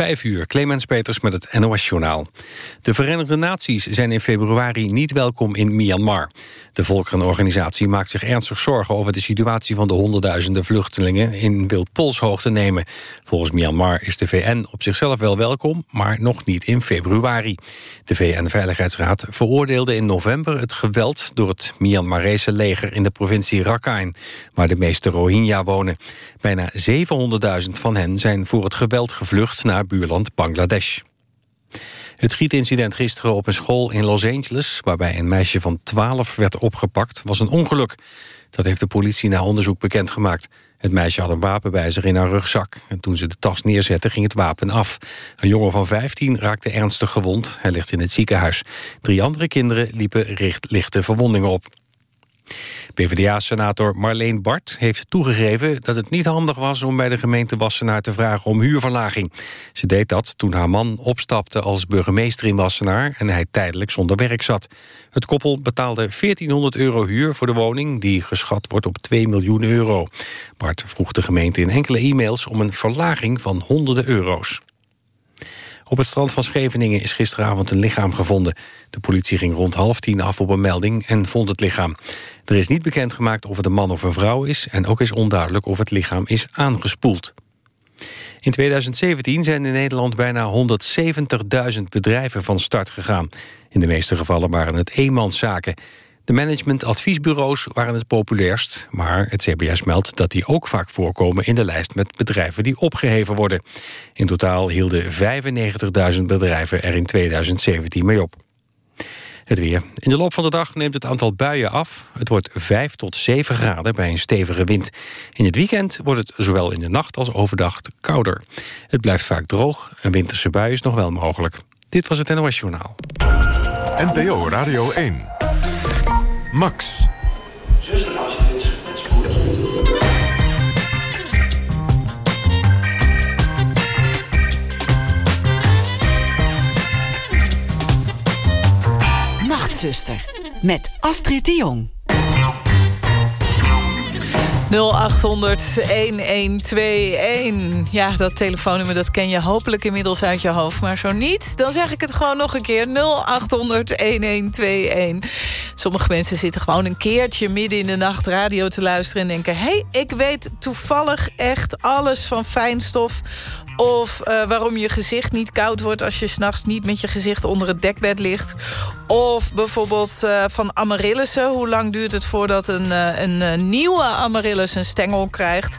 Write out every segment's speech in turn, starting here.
Vijf uur, Clemens Peters met het NOS-journaal. De Verenigde Naties zijn in februari niet welkom in Myanmar. De Volkerenorganisatie maakt zich ernstig zorgen over de situatie van de honderdduizenden vluchtelingen in wildpolshoogte nemen. Volgens Myanmar is de VN op zichzelf wel welkom, maar nog niet in februari. De VN-veiligheidsraad veroordeelde in november het geweld door het Myanmarese leger in de provincie Rakhine, waar de meeste Rohingya wonen. Bijna 700.000 van hen zijn voor het geweld gevlucht naar buurland Bangladesh. Het schietincident gisteren op een school in Los Angeles... waarbij een meisje van 12 werd opgepakt, was een ongeluk. Dat heeft de politie na onderzoek bekendgemaakt. Het meisje had een wapen bij zich in haar rugzak. En toen ze de tas neerzette, ging het wapen af. Een jongen van 15 raakte ernstig gewond. Hij ligt in het ziekenhuis. Drie andere kinderen liepen lichte verwondingen op. PvdA-senator Marleen Bart heeft toegegeven dat het niet handig was om bij de gemeente Wassenaar te vragen om huurverlaging. Ze deed dat toen haar man opstapte als burgemeester in Wassenaar en hij tijdelijk zonder werk zat. Het koppel betaalde 1400 euro huur voor de woning die geschat wordt op 2 miljoen euro. Bart vroeg de gemeente in enkele e-mails om een verlaging van honderden euro's. Op het strand van Scheveningen is gisteravond een lichaam gevonden. De politie ging rond half tien af op een melding en vond het lichaam. Er is niet bekendgemaakt of het een man of een vrouw is... en ook is onduidelijk of het lichaam is aangespoeld. In 2017 zijn in Nederland bijna 170.000 bedrijven van start gegaan. In de meeste gevallen waren het eenmanszaken. De managementadviesbureaus waren het populairst... maar het CBS meldt dat die ook vaak voorkomen... in de lijst met bedrijven die opgeheven worden. In totaal hielden 95.000 bedrijven er in 2017 mee op. Het weer. In de loop van de dag neemt het aantal buien af. Het wordt 5 tot 7 graden bij een stevige wind. In het weekend wordt het zowel in de nacht als overdag kouder. Het blijft vaak droog. Een winterse bui is nog wel mogelijk. Dit was het NOS Journaal. NPO Radio 1. Max. Met Astrid de Jong. 0800 1121. Ja, dat telefoonnummer dat ken je hopelijk inmiddels uit je hoofd. Maar zo niet, dan zeg ik het gewoon nog een keer. 0800 1121. Sommige mensen zitten gewoon een keertje midden in de nacht radio te luisteren... en denken, hé, hey, ik weet toevallig echt alles van fijnstof of uh, waarom je gezicht niet koud wordt als je s'nachts niet met je gezicht onder het dekbed ligt. Of bijvoorbeeld uh, van amaryllissen. Hoe lang duurt het voordat een, uh, een nieuwe amaryllis een stengel krijgt?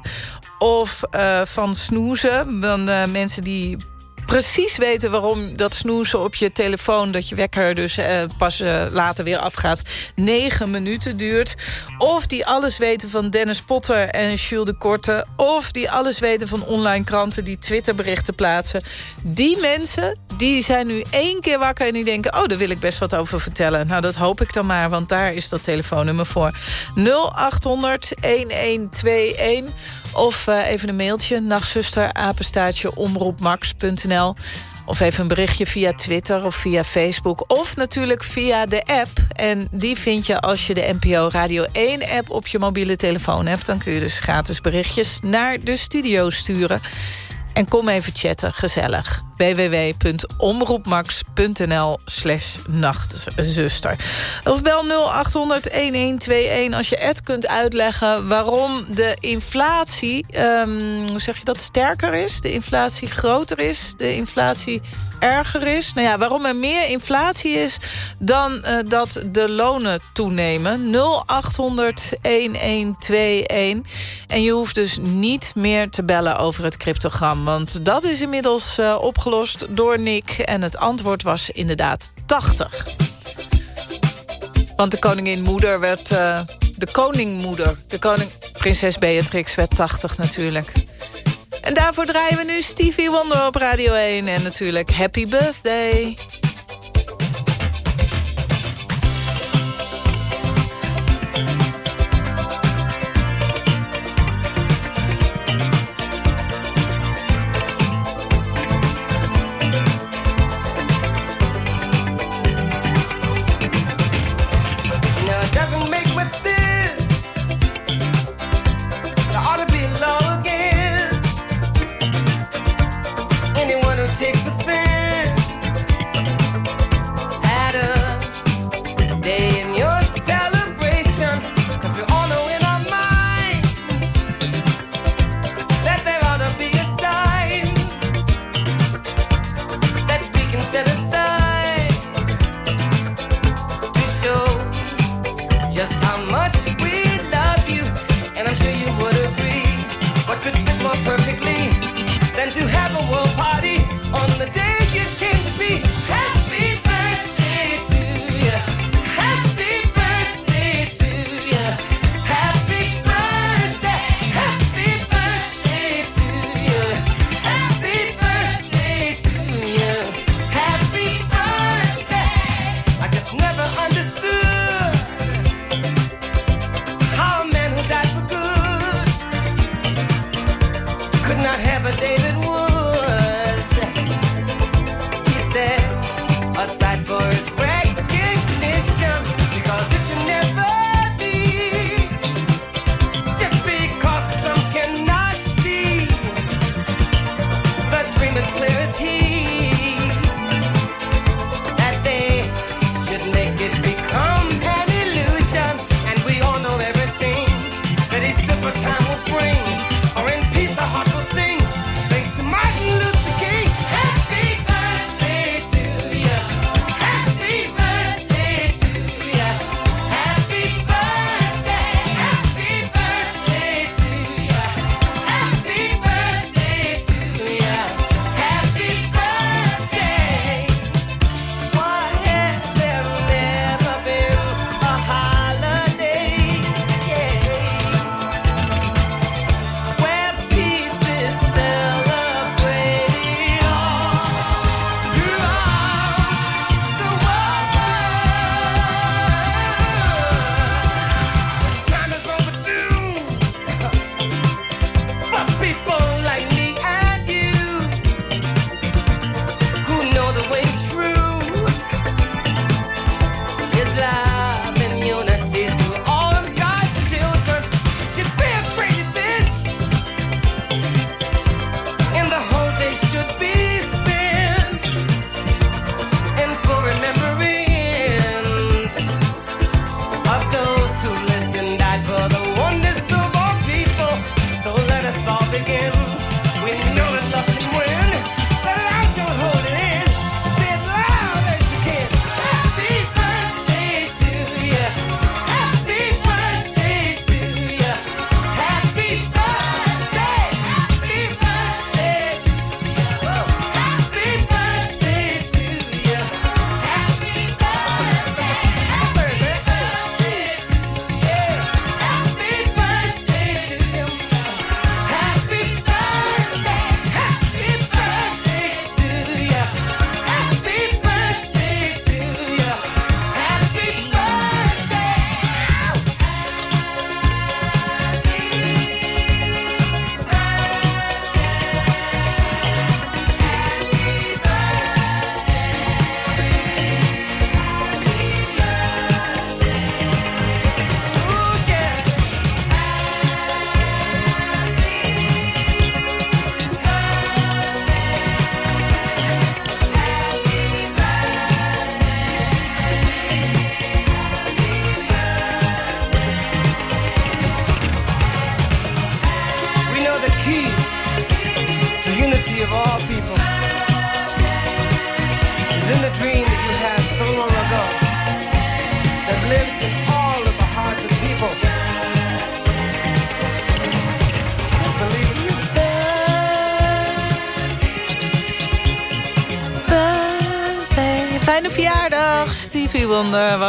Of van snoezen. Dan mensen die precies weten waarom dat snoezen op je telefoon... dat je wekker dus eh, pas eh, later weer afgaat, negen minuten duurt. Of die alles weten van Dennis Potter en Jules de Korte. Of die alles weten van online kranten die Twitterberichten plaatsen. Die mensen die zijn nu één keer wakker en die denken... oh, daar wil ik best wat over vertellen. Nou, dat hoop ik dan maar, want daar is dat telefoonnummer voor. 0800 1121 of uh, even een mailtje, nachtzuster, omroepmax.nl. Of even een berichtje via Twitter of via Facebook. Of natuurlijk via de app. En die vind je als je de NPO Radio 1-app op je mobiele telefoon hebt. Dan kun je dus gratis berichtjes naar de studio sturen. En kom even chatten, gezellig. www.omroepmax.nl slash nachtzuster. Of bel 0800-1121 als je Ed kunt uitleggen... waarom de inflatie, um, hoe zeg je dat, sterker is? De inflatie groter is, de inflatie erger is. Nou ja, waarom er meer inflatie is dan uh, dat de lonen toenemen. 0800 1121. En je hoeft dus niet meer te bellen over het cryptogram. Want dat is inmiddels uh, opgelost door Nick. En het antwoord was inderdaad 80. Want de koningin moeder werd... Uh, de koningmoeder, de koning, prinses Beatrix werd 80 natuurlijk. En daarvoor draaien we nu Stevie Wonder op Radio 1. En natuurlijk Happy Birthday.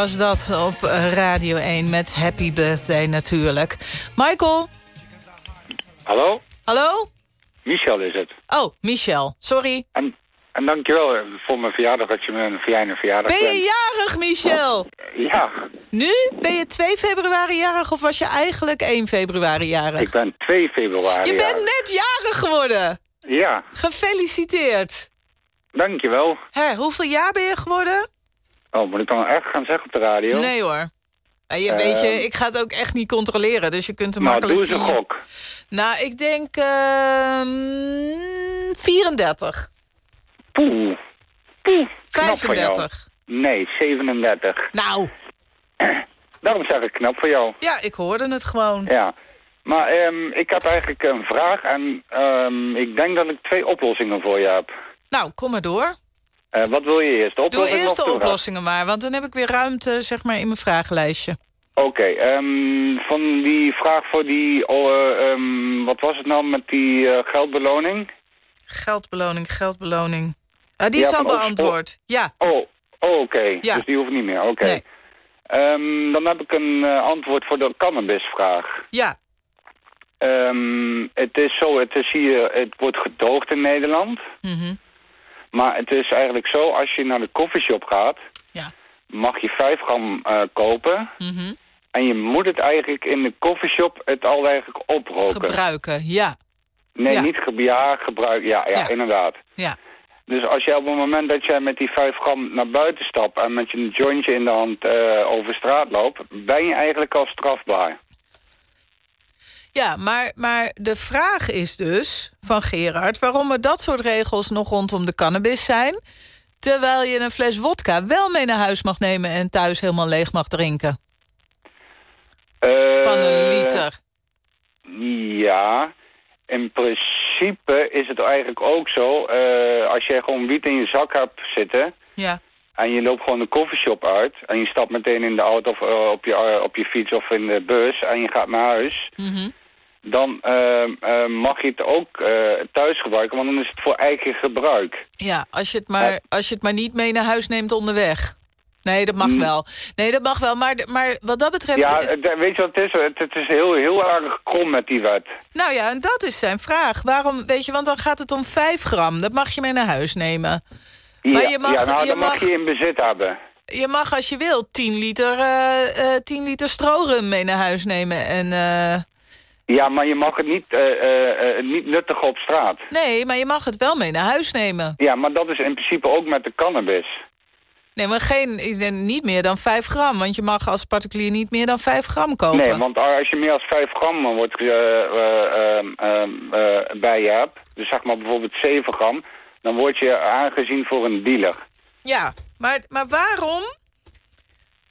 Was dat op Radio 1 met Happy Birthday natuurlijk. Michael? Hallo? Hallo? Michel is het. Oh, Michel. Sorry. En, en dankjewel eh, voor mijn verjaardag dat je me een fijne verjaardag Ben je jarig, Michel? Ja, Nu? Ben je 2 februari jarig of was je eigenlijk 1 februari jarig? ik ben 2 februari. Je bent jarig. net jarig geworden. Ja, Gefeliciteerd. dankjewel. Hé, hoeveel jaar ben je geworden? Oh, moet ik dan echt gaan zeggen op de radio? Nee hoor. Ja, je, weet je, Ehm. ik ga het ook echt niet controleren, dus je kunt er nou, makkelijk... doe eens een tien- gok. Nou, ik denk ehm 34. Poeh. Poeh. Knap van jou. 35. Nee, 37. Nou, Daarom zeg ik knap voor jou. ja, ik hoorde het gewoon. Ja. Maar ehm, ik had eigenlijk een vraag en ehm, ik denk dat ik twee oplossingen voor je heb. Nou, kom maar door. Eh, wat wil je eerst? De Doe eerst de oplossingen maar, want dan heb ik weer ruimte zeg maar, in mijn vragenlijstje. Oké, ehm, van die vraag voor die, oh, eh, ehm, wat was het nou met die eh, geldbeloning? Geldbeloning, geldbeloning. Ah, die Ja, is al beantwoord. Ja, Oh, oh oké, Ja. dus die hoeft niet meer, oké. Nee. Ehm, dan heb ik een antwoord voor de cannabisvraag. ja, het is zo, het is hier, het wordt gedoogd in Nederland. mhm, Maar het is eigenlijk zo, als je naar de koffieshop gaat, ja. mag je 5 gram eh, kopen. mhm. En je moet het eigenlijk in de koffieshop het al eigenlijk oproken. Gebruiken, ja, Nee, Ja. niet ge ja. Ja, ja, Ja. inderdaad. ja. Dus als je op het moment dat jij met die 5 gram naar buiten stapt... en met je jointje in de hand eh, over straat loopt... ben je eigenlijk al strafbaar. Ja, maar, maar de vraag is dus van Gerard... waarom er dat soort regels nog rondom de cannabis zijn... terwijl je een fles wodka wel mee naar huis mag nemen... en thuis helemaal leeg mag drinken. Eh, Van een liter. Ja, in principe is het eigenlijk ook zo... eh, als jij gewoon wiet in je zak hebt zitten... Ja, en je loopt gewoon de koffieshop uit... en je stapt meteen in de auto of eh, op, je, eh, op je fiets of in de bus... en je gaat naar huis... mhm. Dan eh, eh, mag je het ook eh, thuis gebruiken... want dan is het voor eigen gebruik. ja als, je het maar, als je het maar niet mee naar huis neemt onderweg. Nee, dat mag Mm. wel. Nee, dat mag wel. Maar, maar wat dat betreft... Ja, het- weet je wat het is? Het, het is heel, heel erg krom met die wet. Nou ja, en dat is zijn vraag. Waarom, weet je, want dan gaat het om 5 gram. Dat mag je mee naar huis nemen. Maar ja, je mag- ja, nou, je dan mag mag- je in bezit hebben. Je mag als je wil 10 liter, eh eh 10 liter strorum mee naar huis nemen. En, eh, Ja, maar je mag het niet, eh, niet nuttigen op straat. nee, maar je mag het wel mee naar huis nemen. Ja, maar dat is in principe ook met de cannabis. Nee, maar geen, niet meer dan 5 gram. Want je mag als particulier niet meer dan 5 gram kopen. Nee, want als je meer dan 5 gram wordt, eh, bij je hebt... dus zeg maar bijvoorbeeld 7 gram... dan word je aangezien voor een dealer. Ja, maar, maar waarom...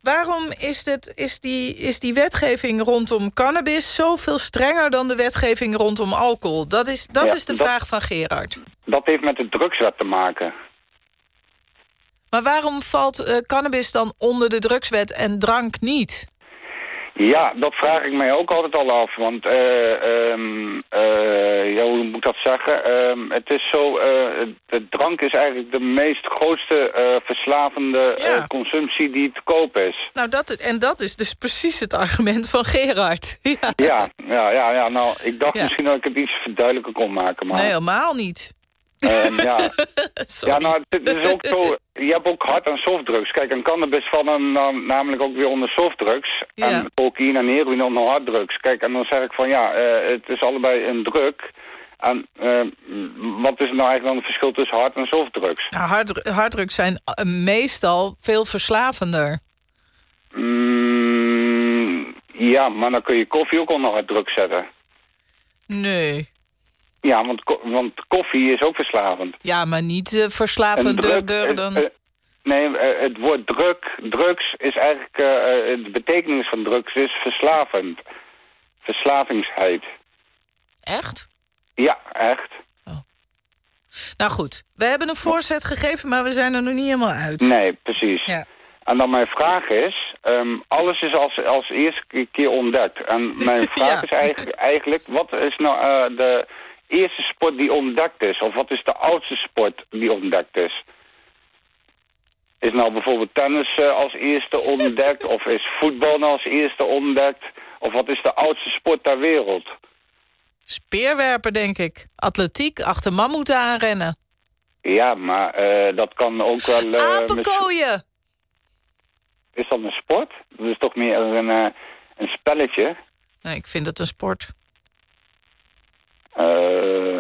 Waarom is, dit, is, die, is die wetgeving rondom cannabis zoveel strenger dan de wetgeving rondom alcohol? Dat is, dat Ja, is de dat- vraag van Gerard. Dat heeft met de drugswet te maken. Maar waarom valt eh, cannabis dan onder de drugswet en drank niet? Ja, dat vraag ik mij ook altijd al af. Want, eh, ja, hoe moet ik dat zeggen? Ehm, het is zo, de drank is eigenlijk de meest grootste verslavende Ja. consumptie die te koop is. Nou, dat, en dat is dus precies het argument van Gerard. Ja. Ja, ja, ja, ja. Nou, ik dacht misschien dat ik het iets verduidelijker kon maken. Maar, Nee, helemaal niet. Ehm, ja. Ja, nou, het is ook zo. Je hebt ook hard- en softdrugs. Kijk, en cannabis valt dan, dan namelijk ook weer onder softdrugs. Ja. En cocaïne en heroïne onder harddrugs. Kijk, en dan zeg ik van ja, eh, het is allebei een druk. En eh, wat is nou eigenlijk dan het verschil tussen hard- en softdrugs? Nou, hard, harddrugs zijn eh, meestal veel verslavender. Mm, ja, maar dan kun je koffie ook onder harddrugs zetten. Nee. Ja, want, want koffie is ook verslavend. Ja, maar niet eh, druk- dan... eh, nee, eh, het woord druk, drugs is eigenlijk, de betekenis van drugs is verslavend. Verslavingsheid. Echt? Ja, echt. Nou goed, we hebben een voorzet gegeven, maar we zijn er nog niet helemaal uit. Nee, precies. Ja. En dan mijn vraag is, ehm, alles is als, als eerste keer ontdekt. En mijn vraag Ja. is eigenlijk, eigenlijk, wat is nou de eerste sport die ontdekt is? Of wat is de oudste sport die ontdekt is? Is nou bijvoorbeeld tennis eh, als eerste ontdekt? of is voetbal nou als eerste ontdekt? Of wat is de oudste sport ter wereld? Speerwerpen, denk ik. Atletiek, achter mammoeten aanrennen. Ja, maar eh, dat kan ook wel... eh, Apenkooien! Is dat een sport? Dat is toch meer een, een spelletje? Nee, ik vind het een sport. Eh,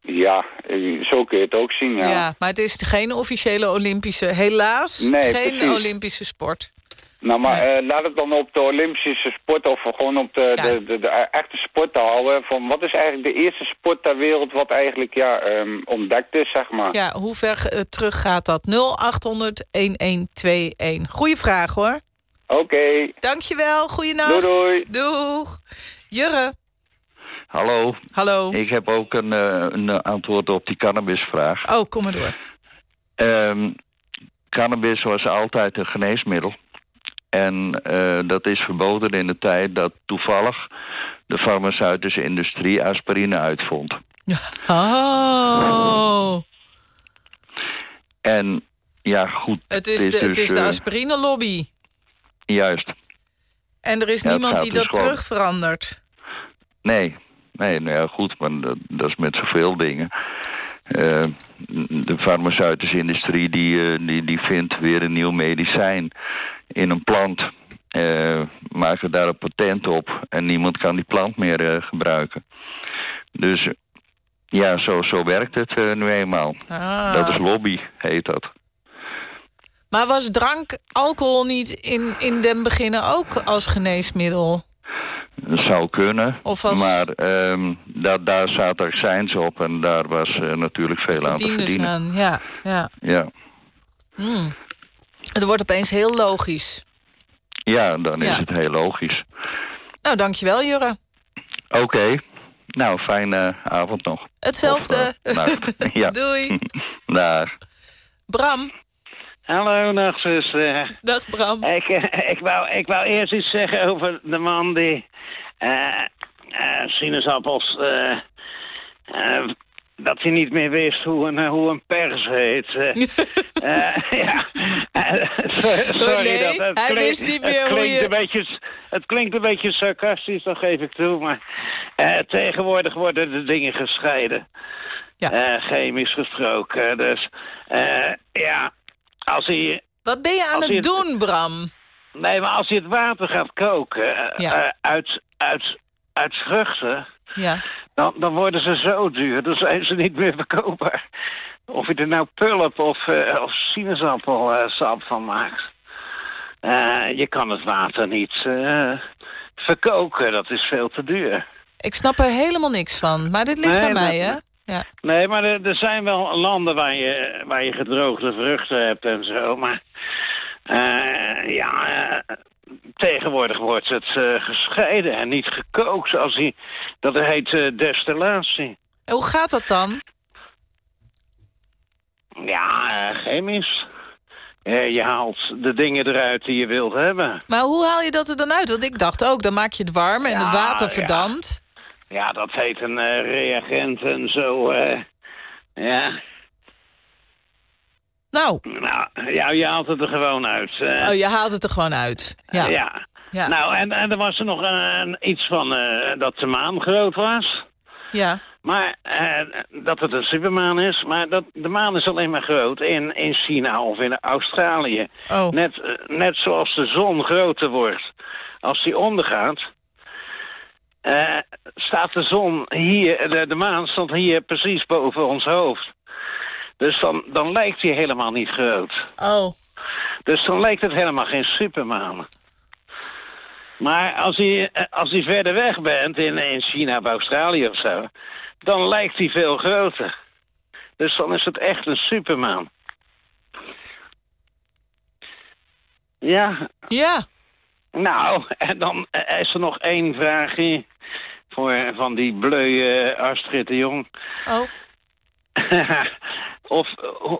ja, eh, zo kun je het ook zien, Ja. ja. maar het is geen officiële Olympische... Helaas, Nee, geen precies. Olympische sport. Nou, maar Nee. eh, laat het dan op de Olympische sport of gewoon op de, Ja. de, de, de echte sport houden. Van wat is eigenlijk de eerste sport ter wereld wat eigenlijk ja, ehm, ontdekt is, zeg maar. Ja, hoe ver terug gaat dat? 0800-1121. Goeie vraag, hoor. Oké, Dankjewel, goeienacht. doei doei. Doeg. Jurre, Hallo, hallo. ik heb ook een, eh, een antwoord op die cannabisvraag. Oh, kom maar door. Ehm, cannabis was altijd een geneesmiddel. En eh, dat is verboden in de tijd dat toevallig de farmaceutische industrie aspirine uitvond. Oh, En ja, goed. het is de, het is de eh, aspirine lobby. Juist. En er is Ja, niemand die dus dat terug verandert. Nee, nee, nou ja, goed, maar dat, dat is met zoveel dingen. Eh, de farmaceutische industrie die, eh, die, die vindt weer een nieuw medicijn in een plant. eh maken daar een patent op en niemand kan die plant meer gebruiken. Dus ja, zo, zo werkt het nu eenmaal. Ah. Dat is lobby, heet dat. Maar was drank, alcohol niet in, in den beginnen ook als geneesmiddel? Dat zou kunnen, als- maar ehm, daar, daar zaten accijns op en daar was eh, natuurlijk veel aan te Verdienen aan, ja. ja. Ja. Hmm. Het wordt opeens heel logisch. Ja, dan Ja. is het heel logisch. Nou, dankjewel Jurre. Oké. Nou, fijne avond nog. Hetzelfde. Of, eh, nacht. ja. Doei. Dag. Bram. Hallo, nachtzuster. Dag Bram. Ik, eh, ik, wou, ik wou eerst iets zeggen over de man die eh, eh, sinaasappels... eh, dat hij niet meer wist hoe een, hoe een pers heet. ja. Sorry, nee, dat het hij klinkt- wist niet het meer hoe klinkt je- Een beetje, het klinkt een beetje sarcastisch, dat geef ik toe. Maar tegenwoordig worden de dingen gescheiden. Ja. Chemisch gesproken. Dus eh, ja, als hij... Wat ben je aan het doen, Bram? Nee, maar als je het water gaat koken eh, Ja. eh, uit, uit, uit vruchten... Ja. Dan, dan worden ze zo duur, dan zijn ze niet meer verkoopbaar. Of je er nou pulp of, eh, of sinaasappelsap van maakt. Je kan het water niet verkoken, dat is veel te duur. Ik snap er helemaal niks van. Maar dit ligt Nee, aan mij, hè? Ja. Nee, maar er, er zijn wel landen waar je, waar je gedroogde vruchten hebt en zo. Maar eh, ja, eh, tegenwoordig wordt het eh, gescheiden en niet gekookt. Zoals die, dat heet destillatie. En hoe gaat dat dan? Ja, chemisch. Je haalt de dingen eruit die je wilt hebben. Maar hoe haal je dat er dan uit? Want ik dacht ook, dan maak je het warm en Ja, het water verdampt. Ja, dat heet een eh, reagent en zo. eh. ja. Nou, Nou, ja, je haalt het er gewoon uit. eh. oh, je haalt het er gewoon uit. Ja. ja. Ja. Nou, en, en er was er nog een, iets van dat de maan groot was. ja. Maar dat het een supermaan is. Maar dat, de maan is alleen maar groot in, in China of in Australië. Oh. Net, net zoals de zon groter wordt. Als die ondergaat, eh, staat de zon hier, de, de maan stond hier precies boven ons hoofd. Dus dan, dan lijkt hij helemaal niet groot. Oh. Dus dan lijkt het helemaal geen supermaan. Maar als hij, eh, als hij verder weg bent, in, in China of Australië of zo... dan lijkt hij veel groter. Dus dan is het echt een supermaan. Ja, Ja. Nou, en dan is er nog één vraagje... Voor, van die bleuwe Astrid de Jong. Oh. of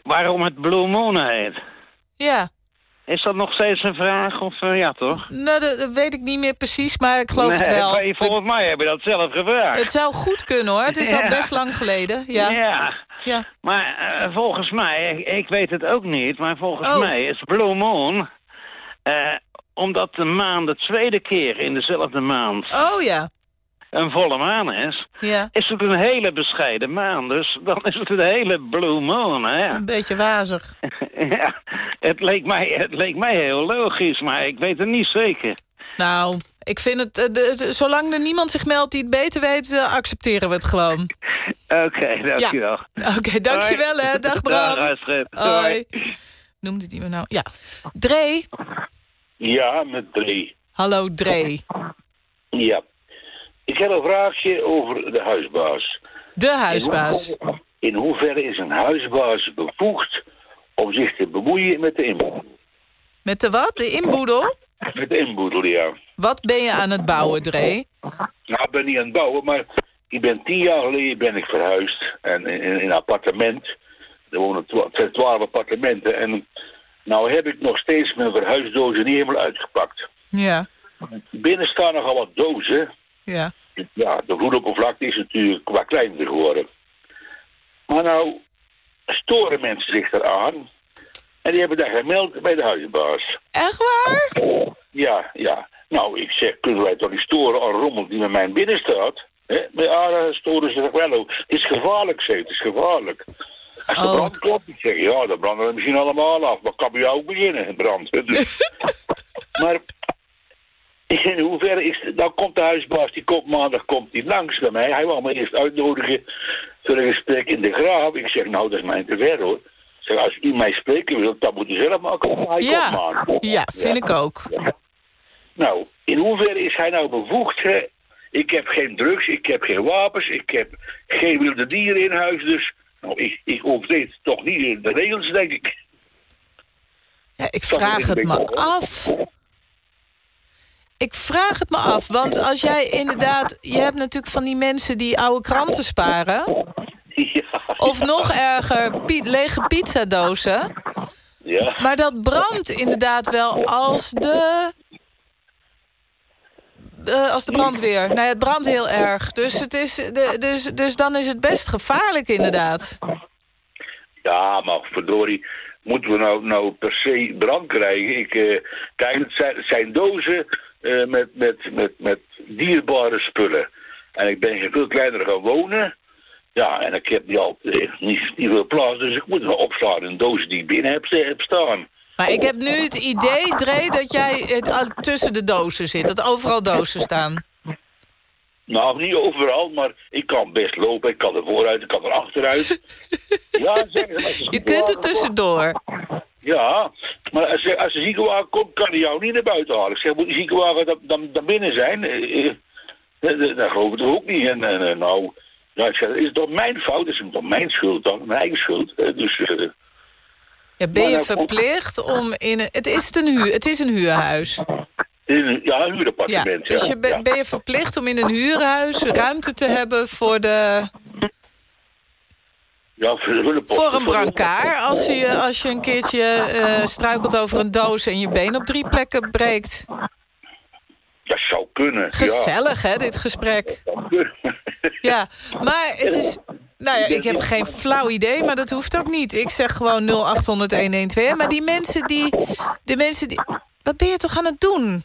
waarom het Blue Moon heet. Ja. Is dat nog steeds een vraag? Of eh, ja, toch? Nou, dat, dat weet ik niet meer precies, maar ik geloof het Nee, wel. maar Volgens mij heb je dat zelf gevraagd. Het zou goed kunnen, hoor. Het is al best lang geleden. Ja. Ja. Ja. Maar eh, volgens mij, ik, ik weet het ook niet, maar volgens Oh. mij is Blue Moon... eh, omdat de maan de tweede keer in dezelfde maand Oh ja. een volle maan is... Ja. is het een hele bescheiden maan. Dus dan is het een hele Blue Moon, hè? Een beetje wazig. ja, het leek, mij, het leek mij heel logisch, maar ik weet het niet zeker. Nou, ik vind het... eh, de- de- zolang er niemand zich meldt die het beter weet... eh, accepteren we het gewoon. Oké, dankjewel. Oké, dankjewel hè. Dag Bram. Dag. Hoi. Noemde die me nou? Ja. Dree. Ja, met drie. Hallo Dree. Ja. Ik heb een vraagje over de huisbaas. De huisbaas. In, hoe- in hoeverre is een huisbaas bevoegd om zich te bemoeien met de inboedel? Met de wat? De inboedel? Met de inboedel, ja. Wat ben je aan het bouwen, Dree? Nou, ik ben niet aan het bouwen, maar ik ben tien jaar geleden ben ik verhuisd. En in, in een appartement. Er wonen twa- twaalf appartementen. En nou heb ik nog steeds mijn verhuisdozen niet helemaal uitgepakt. Ja. Binnen staan nogal wat dozen. Ja. ja, de vloeroppervlakte is natuurlijk wat kleiner geworden. Maar nou storen mensen zich eraan. En die hebben daar gemeld bij de huisbaas. Echt waar? Ja, ja. Nou, ik zeg, kunnen wij toch niet storen aan rommel die met mij binnen staat? Hè? Ja, storen ze zich wel ook. Het is gevaarlijk, zeg, het is gevaarlijk. Als de Oh. brand klopt, ik zeg, ja, dan branden we misschien allemaal af. Maar kan bij jou ook beginnen, brand. Dus. maar in hoeverre is nou komt de huisbaas, die komt maandag komt die langs bij mij. Hij wou me eerst uitnodigen voor een gesprek in de graaf. Ik zeg, nou, dat is mijn te ver hoor. Ik zeg, als u mij spreken wilt, dan moet u zelf maar komen. Hij komt Ja. maandag. Ja, vind ik ook. Nou, in hoeverre is hij nou bevoegd? Hè? Ik heb geen drugs, ik heb geen wapens, ik heb geen wilde dieren in huis. Dus nou, ik, ik overtreed toch niet de regels, denk ik. Ja, ik vraag het me af. Ik vraag het me af, want als jij inderdaad... Je hebt natuurlijk van die mensen die oude kranten sparen... Ja, Of nog erger, lege pizzadozen. ja. Maar dat brandt inderdaad wel als de... eh, als de brandweer. Nee, het brandt heel erg. Dus, het is, de, dus, dus dan is het best gevaarlijk inderdaad. ja, maar verdorie, moeten we nou, nou per se brand krijgen? Ik, eh, kijk, het zijn, het zijn dozen eh, met, met, met, met dierbare spullen. En ik ben veel kleiner gaan wonen. Ja, en ik heb niet, eh, niet, niet veel plaats, dus ik moet wel opslaan in dozen die ik binnen heb, heb staan. Maar ik heb nu het idee, Dre, dat jij het tussen de dozen zit. Dat overal dozen staan. Nou, niet overal, maar ik kan best lopen. Ik kan er vooruit, ik kan er achteruit. ja, zeg, Je kunt er tussendoor. Ja, maar als, als de ziekenwagen komt, kan hij jou niet naar buiten halen. Ik zeg, moet die ziekenwagen dan, dan, dan binnen zijn? Eh, eh, eh, Dat geloof ik toch ook niet. En, en, nou, ja, ik zeg, is het toch mijn fout? Is het toch mijn schuld dan? Mijn eigen schuld. Dus, Ja, ben je verplicht om in een... Het is een, huur, het is een huurhuis. een- ja, een Ja, huurappartement. dus je ben, ja. ben je verplicht om in een huurhuis ruimte te hebben voor, de, Ja, voor, voor een brancard. Als je, als je een keertje eh, struikelt over een doos en je been op drie plekken breekt. Dat zou kunnen. ja. Gezellig, hè, dit gesprek. Dat zou kunnen. Ja, maar het is... Nou ja, ik heb geen flauw idee, maar dat hoeft ook niet. Ik zeg gewoon 0800-112. Maar die mensen die... Die mensen die... Wat ben je toch aan het doen?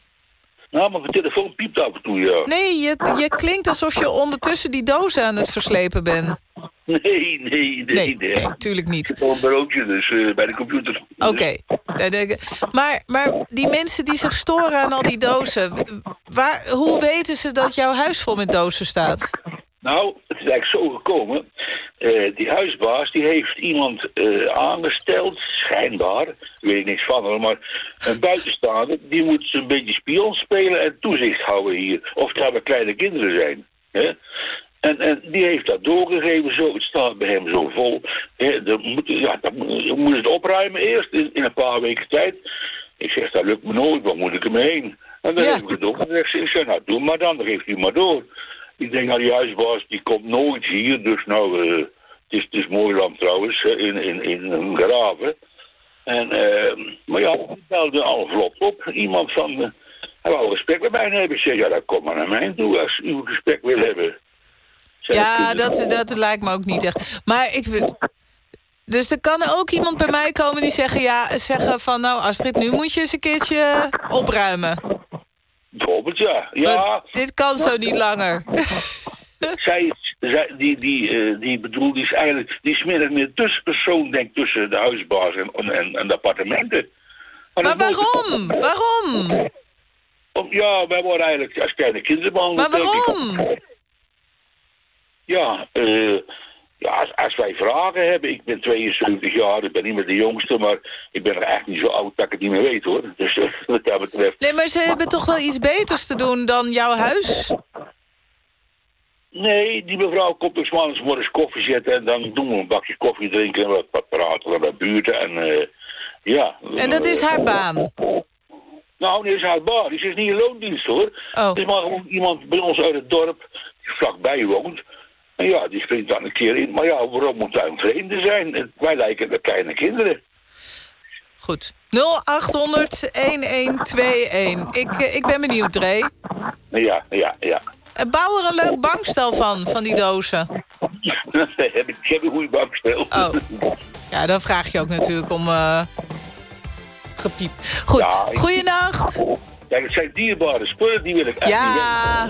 Nou, maar mijn telefoon piept af en toe, ja. Nee, je, je klinkt alsof je ondertussen die dozen aan het verslepen bent. Nee, nee, nee, Nee, nee. nee, tuurlijk niet. Gewoon een broodje, dus eh, bij de computer. Oké. Maar, maar die mensen die zich storen aan al die dozen... Waar, hoe weten ze dat jouw huis vol met dozen staat? Nou, het is eigenlijk zo gekomen. Eh, die huisbaas die heeft iemand eh, aangesteld, schijnbaar, weet ik niks van, maar een buitenstaander, die moet een beetje spion spelen en toezicht houden hier. Of er wel kleine kinderen zijn. Hè? En, en die heeft dat doorgegeven, zo, het staat bij hem zo vol. Hè, dan moet, ja, dan moet- het opruimen eerst in, in een paar weken tijd. Ik zeg, dat lukt me nooit, waar moet ik ermee heen? En dan Ja. heb ik het. Ik zeg, nou, doe maar dan, dan geeft u maar door. Ik denk, nou, die huisbaas, die komt nooit hier, dus nou, eh, het, is, het is mooi land trouwens, in, in, in een graven. En, eh, maar ja, die belde al vlot op. Iemand van, eh, hij wou een gesprek met mij hebben. Ik zeg, ja, dan kom maar naar mij toe als u een gesprek wil hebben. Ja, dat, dat lijkt me ook niet echt. Maar ik vind... Dus er kan ook iemand bij mij komen die zeggen, ja, zeggen van... nou Astrid, nu moet je eens een keertje opruimen. Bijvoorbeeld, ja. Ja, Dit kan zo niet langer. zij, zij, die, die, eh, die bedoel, die is eigenlijk, die is meer of meer tussenpersoon, denk ik, tussen de huisbaas en, en, en de appartementen. Maar wordt- waarom? Waarom? Om- Ja, wij worden eigenlijk als kleine kinderen behandeld. Maar waarom? Ja, eh, ja als, als wij vragen hebben, ik ben 72 jaar, ik ben niet meer de jongste, maar ik ben er echt niet zo oud dat ik het niet meer weet hoor. Dus wat dat betreft. Nee, maar ze hebben toch wel iets beters te doen dan jouw huis? Nee, die mevrouw komt dus maandags morgens koffie zetten en dan doen we een bakje koffie drinken en wat, praten met de buurten en eh, ja. En dat is haar baan? Nou, nee, is haar baan. Die is niet in loondienst hoor. Oh. Het is maar gewoon iemand bij ons uit het dorp die vlakbij woont. En ja, die springt dan een keer in. Maar ja, waarom moet daar een vreemde zijn? Wij lijken de kleine kinderen. Goed. 0800 1121. Ik, eh, ik ben benieuwd, Dre. Ja, ja, ja. Eh, Bouw er een leuk bankstel van, van die dozen. heb ik, heb een goede bankstel. Oh. Ja, dan vraag je ook natuurlijk om eh gepiep. Goed, Ja, ik- goeienacht. Kijk, het zijn dierbare spullen, die wil ik echt niet Ja,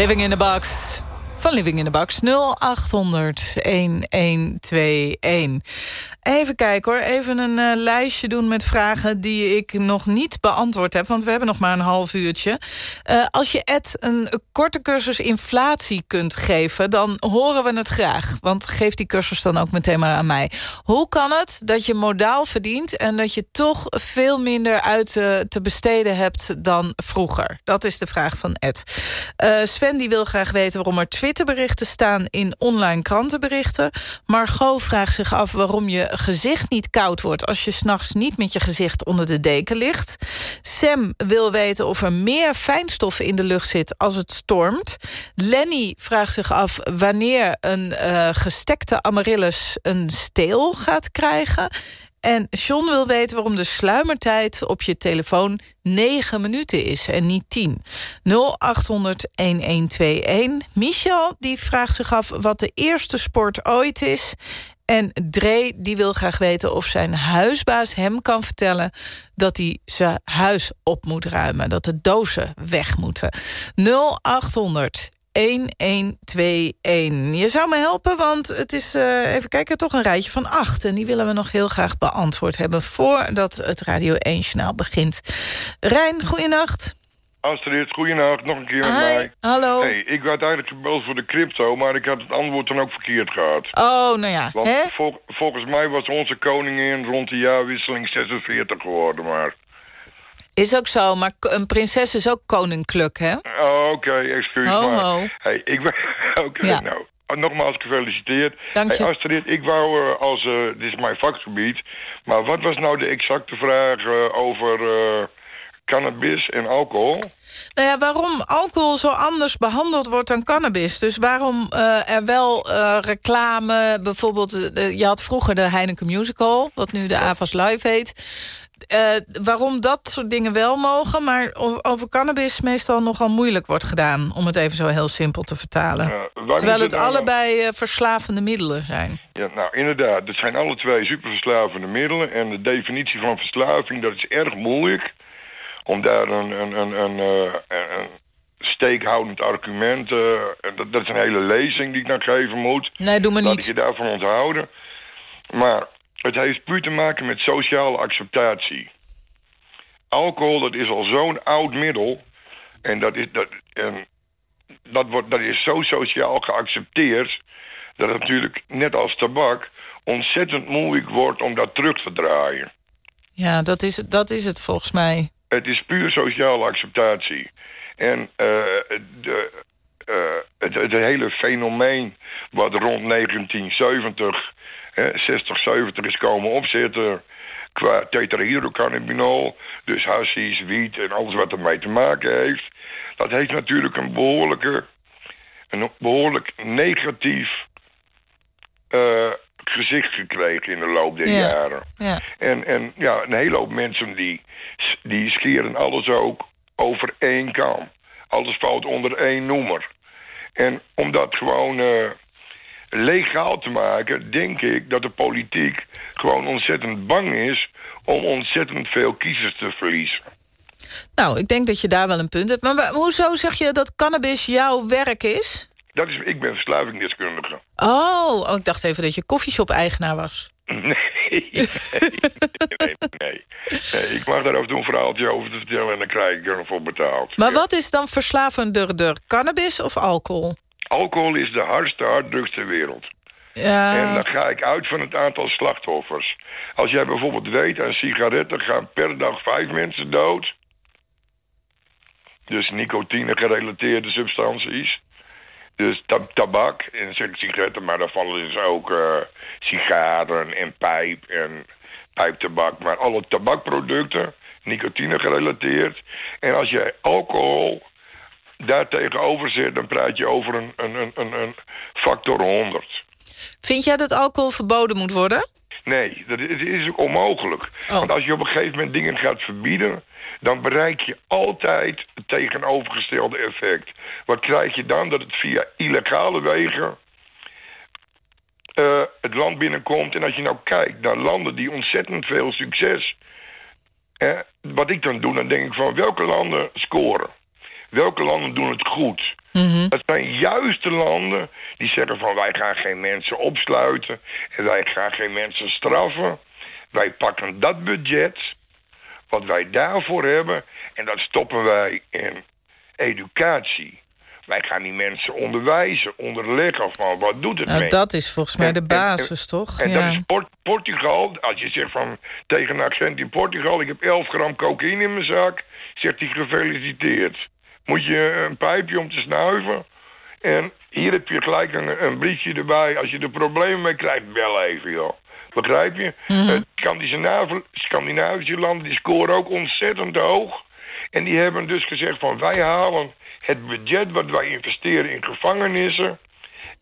Living in the Box. Van Living in the Box 0800 1121. Even kijken hoor, even een eh, lijstje doen met vragen die ik nog niet beantwoord heb. Want we hebben nog maar een half uurtje. Eh, als je Ed een korte cursus inflatie kunt geven, dan horen we het graag. Want geef die cursus dan ook meteen maar aan mij. Hoe kan het dat je modaal verdient en dat je toch veel minder uit eh, te besteden hebt dan vroeger? Dat is de vraag van Ed. Sven die wil graag weten waarom er Twitterberichten staan in online krantenberichten. Margot vraagt zich af waarom je gezicht niet koud wordt... als je s'nachts niet met je gezicht onder de deken ligt. Sam wil weten of er meer fijnstoffen in de lucht zit als het stormt. Lenny vraagt zich af wanneer een eh, gestekte amaryllis een steel gaat krijgen. En John wil weten waarom de sluimertijd op je telefoon 9 minuten is en niet 10. 0800-1121. Michel die vraagt zich af wat de eerste sport ooit is. En Dre die wil graag weten of zijn huisbaas hem kan vertellen... dat hij zijn huis op moet ruimen, dat de dozen weg moeten. 0800 1121. Je zou me helpen, want het is, eh, even kijken, toch een rijtje van acht. En die willen we nog heel graag beantwoord hebben... voordat het Radio 1-journaal begint. Rijn, goeienacht. Astrid, goeienacht. Nog een keer met Hi, mij. hallo. Hey, ik werd eigenlijk gebeld voor de crypto, maar ik had het antwoord dan ook verkeerd gehad. Oh, nou ja, Want hè? vol- volgens mij was onze koningin rond de jaarwisseling 46 geworden, maar... Is ook zo, maar een prinses is ook koninklijk, hè? Oh, Oké, excuus Ho, maar. ho. Hey, ik ben... Oké, Ja. nou. Nogmaals gefeliciteerd. Dank je. Hey, Astrid, ik wou eh, als... eh, dit is mijn vakgebied. Maar wat was nou de exacte vraag eh, over cannabis en alcohol? Nou ja, waarom alcohol zo anders behandeld wordt dan cannabis. Dus waarom eh, er wel eh, reclame... bijvoorbeeld, eh, je had vroeger de Heineken Musical... wat nu de AVAS Live heet... Waarom dat soort dingen wel mogen... maar over cannabis meestal nogal moeilijk wordt gedaan... om het even zo heel simpel te vertalen. Ja, Terwijl het het allebei verslavende middelen zijn. Ja, nou inderdaad. Het zijn alle twee superverslavende middelen. En de definitie van verslaving, dat is erg moeilijk. Om daar een, een, een, een, eh, een, steekhoudend argument... eh, dat, dat is een hele lezing die ik nou geven moet. Nee, doe Laat niet. ik je daarvan onthouden. Maar het heeft puur te maken met sociale acceptatie. Alcohol, dat is al zo'n oud middel. En dat is, dat, en dat, wordt, dat is zo sociaal geaccepteerd... dat het natuurlijk, net als tabak... ontzettend moeilijk wordt om dat terug te draaien. Ja, dat is, dat is het volgens mij. Het is puur sociale acceptatie. En eh, eh, het, het hele fenomeen wat rond 1970, hè, 60, 70 is komen opzetten... qua tetrahydrocannabinol, dus hashish, wiet en alles wat ermee te maken heeft... dat heeft natuurlijk een behoorlijke, een behoorlijk negatief eh, gezicht gekregen in de loop der Ja. jaren. Ja. En, en ja, een hele hoop mensen die, die scheren alles ook over één kam. Alles valt onder één noemer. En om dat gewoon eh, legaal te maken, denk ik dat de politiek gewoon ontzettend bang is om ontzettend veel kiezers te verliezen. Nou, ik denk dat je daar wel een punt hebt. Maar hoezo zeg je dat cannabis jouw werk is? Dat is, ik ben verslavingdeskundige. Oh, oh, ik dacht even dat je koffieshop-eigenaar was. Nee, nee, nee, nee. Nee, Ik mag daar af en toe een verhaaltje over te vertellen en dan krijg ik er nog voor betaald. Maar wat is dan verslavender, cannabis of alcohol? Alcohol is de hardste harddrugs ter wereld. Ja, En dan ga ik uit van het aantal slachtoffers. Als jij bijvoorbeeld weet, aan sigaretten gaan per dag vijf mensen dood. Dus nicotine-gerelateerde substanties. Dus tab- tabak en sigaretten, maar daar vallen dus ook eh, sigaren en pijp en pijptabak. Maar alle tabakproducten, nicotine gerelateerd. En als jij alcohol daar tegenover zet, dan praat je over een, een, een, een, factor 100. Vind jij dat alcohol verboden moet worden? Nee, dat is, het is ook onmogelijk. Want als je op een gegeven moment dingen gaat verbieden... dan bereik je altijd het tegenovergestelde effect. Wat krijg je dan? Dat het via illegale wegen eh, het land binnenkomt. En als je nou kijkt naar landen die ontzettend veel succes... Eh, wat ik dan doe, dan denk ik van welke landen scoren? Welke landen doen het goed? Dat zijn juist de landen die zeggen van wij gaan geen mensen opsluiten en wij gaan geen mensen straffen. Wij pakken dat budget wat wij daarvoor hebben en dat stoppen wij in educatie. Wij gaan die mensen onderwijzen, onderleggen van wat doet het Nou, mee. dat is volgens mij En- de basis, en- toch? En Ja. dat is Port- Portugal. Als je zegt van tegen een agent in Portugal... ik heb 11 gram cocaïne in mijn zak... zegt hij gefeliciteerd. Moet je een pijpje om te snuiven... en hier heb je gelijk een, een briefje erbij... als je er problemen mee krijgt, bel even, joh. Begrijp je? Eh, Scandinavi- Scandinavische landen die scoren ook ontzettend hoog. En die hebben dus gezegd van... wij halen het budget wat wij investeren in gevangenissen...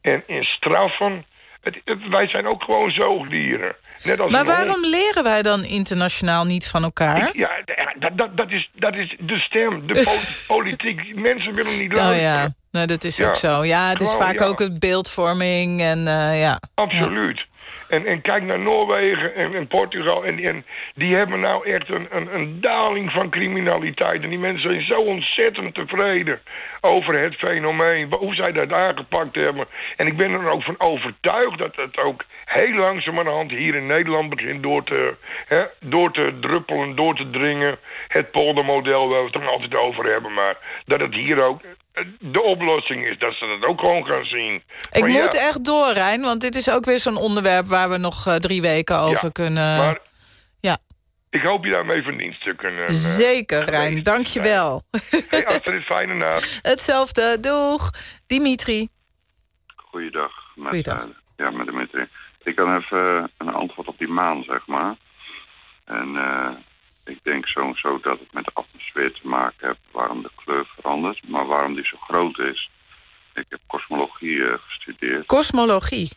en in straffen Het, het- wij zijn ook gewoon zoogdieren. Net als Maar een waarom leren wij dan internationaal niet van elkaar? Ik- ja, dat, dat, dat, is, dat is de stem, de po- politiek. Mensen willen niet Oh luisteren. ja, nou, dat is Ja. ook zo. Ja, het is vaak ja. ook het beeldvorming en eh, ja. Absoluut. En, en kijk naar Noorwegen en, Portugal. En, en die hebben nou echt een, een, een daling van criminaliteit. En die mensen zijn zo ontzettend tevreden over het fenomeen. Hoe zij dat aangepakt hebben. En ik ben er ook van overtuigd dat het ook heel langzamerhand hier in Nederland begint door te, hè, door te druppelen, door te dringen. Het poldermodel waar we het er altijd over hebben. Maar dat het hier ook de oplossing is. Dat ze dat ook gewoon gaan zien. Ik Maar ja, moet echt door, Rijn, want dit is ook weer zo'n onderwerp... waar we nog eh, drie weken over Ja, kunnen... Maar ja, ik hoop je daarmee van dienst te kunnen. eh, zeker, Rijn. Dank je wel. Hey Astrid, fijne nacht. Hetzelfde, doeg. Dimitri. Goeiedag. Met, Goeiedag. ja, met Dimitri. Ik had even een antwoord op die maan, zeg maar. En eh, ik denk zo, zo dat het met de atmosfeer te maken heeft waarom de kleur verandert. Maar waarom die zo groot is. Ik heb kosmologie eh, gestudeerd. Kosmologie.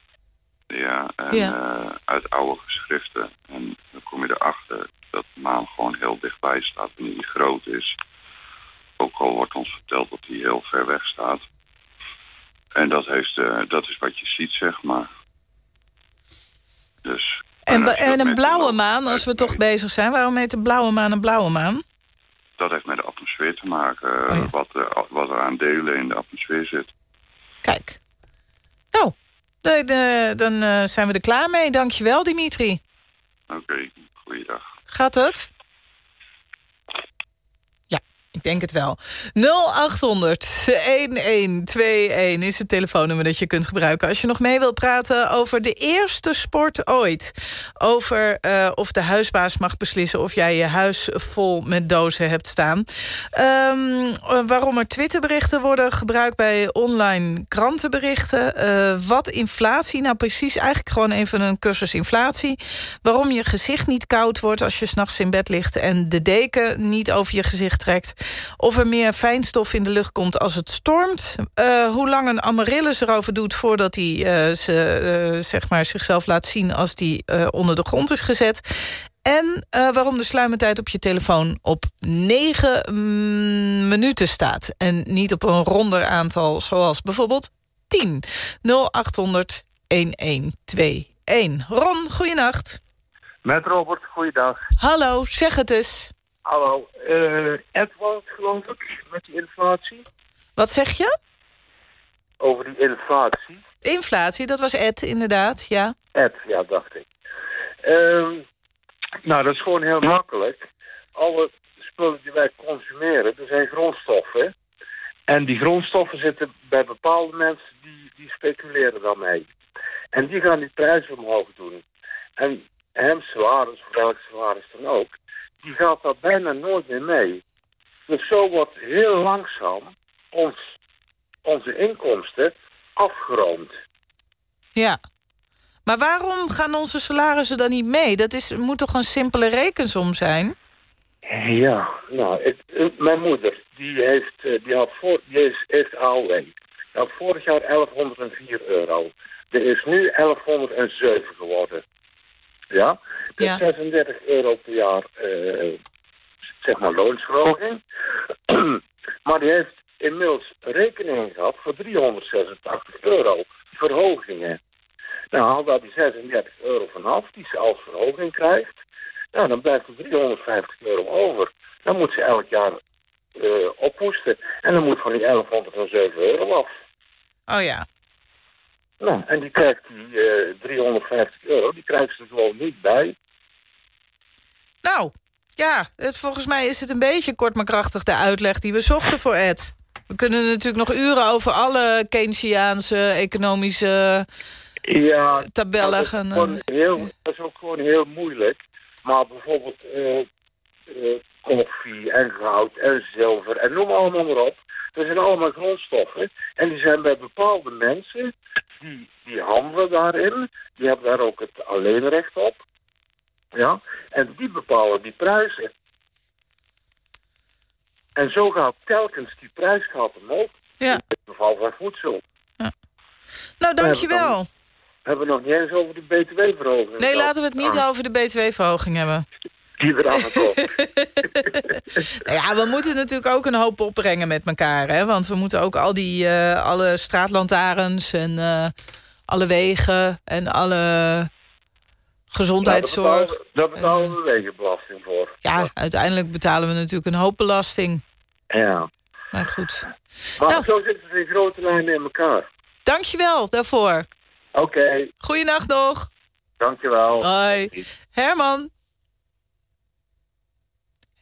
Ja, en Ja. eh, uit oude geschriften. En dan kom je erachter dat de maan gewoon heel dichtbij staat en die groot is. Ook al wordt ons verteld dat die heel ver weg staat. En dat, heeft, eh, dat is wat je ziet, zeg maar. Dus, En, een blauwe maan, als we toch bezig zijn... waarom heet de blauwe maan een blauwe maan? Dat heeft met de atmosfeer te maken. Oh eh, wat, eh, wat er aan delen in de atmosfeer zit. Kijk. Nou, de- de- dan eh, zijn we er klaar mee. Dankjewel, Dimitri. Oké, goeiedag. Gaat het? Ik denk het wel. 0800 1121 is het telefoonnummer dat je kunt gebruiken... als je nog mee wilt praten over de eerste sport ooit. Over eh, of de huisbaas mag beslissen of jij je huis vol met dozen hebt staan. Ehm, eh, waarom er Twitterberichten worden gebruikt bij online krantenberichten. Eh, wat inflatie nou precies, eigenlijk gewoon even een cursus inflatie. Waarom je gezicht niet koud wordt als je s'nachts in bed ligt... en de deken niet over je gezicht trekt. Of er meer fijnstof in de lucht komt als het stormt. Eh, hoe lang een amaryllis erover doet voordat hij eh, ze, eh, zeg maar zichzelf laat zien... als die onder de grond is gezet. En waarom de sluimertijd op je telefoon op 9 minuten staat. En niet op een ronder aantal zoals bijvoorbeeld 10. 0800 1121. Ron, goeienacht. Met Robert, goeiedag. Hallo, zeg het eens. Hallo, eh Edward geloof ik, met die inflatie. Wat zeg je? Over die inflatie. Inflatie, dat was Ed, inderdaad, ja. Ed, ja, dacht ik. Ehm, nou, dat is gewoon heel makkelijk. Alle spullen die wij consumeren, dat zijn grondstoffen. En die grondstoffen zitten bij bepaalde mensen die, die speculeren daarmee. En die gaan die prijzen omhoog doen. En hem salaris, of welk salaris dan ook, die gaat daar bijna nooit meer mee. Dus zo wordt heel langzaam ons, onze inkomsten afgeroomd. Ja. Maar waarom gaan onze salarissen dan niet mee? Dat is, moet toch een simpele rekensom zijn? Ja, nou, ik, mijn moeder, die heeft, eh, die had voor, die is, heeft AOW. Die had vorig jaar 1104 euro. Er is nu 1107 geworden. Ja? Dus Ja. 36 euro per jaar, eh, zeg maar, loonsverhoging. maar die heeft inmiddels rekening gehad voor 386 euro verhogingen. Nou, haal daar die 36 euro vanaf, die ze als verhoging krijgt. Nou, dan blijft er 350 euro over. Dan moet ze elk jaar eh ophoesten. En dan moet van die 1107 euro af. Oh ja. Nou, en die krijgt die eh 350 euro, die krijgt ze er gewoon niet bij. Nou, ja, het, volgens mij is het een beetje kort maar krachtig de uitleg die we zochten voor Ed. We kunnen natuurlijk nog uren over alle Keynesiaanse economische Ja, tabellen dat is, eh, heel, dat is ook gewoon heel moeilijk. Maar bijvoorbeeld eh, eh, koffie en goud en zilver en noem allemaal maar op. Dat zijn allemaal grondstoffen. En die zijn bij bepaalde mensen, die, die handelen daarin. Die hebben daar ook het alleenrecht op. Ja, en die bepalen die prijzen. En zo gaat telkens die prijs gaat omhoog. Ja. In het geval van voedsel. Nou, hebben dankjewel. hebben we nog niet eens over de btw-verhoging. Nee, laten we het niet over de btw-verhoging hebben. Die komt. Nou ja, we moeten natuurlijk ook een hoop opbrengen met elkaar. Hè? Want we moeten ook al die, eh, alle straatlantaarns en eh, alle wegen en alle gezondheidszorg. Nou, Daar betalen we wegenbelasting voor. Ja, uiteindelijk betalen we natuurlijk een hoop belasting. Ja. Maar goed. Maar Nou. zo zitten ze in grote lijnen in elkaar. Dankjewel daarvoor. Oké, Goeienacht nog. dankjewel. Hoi. Herman.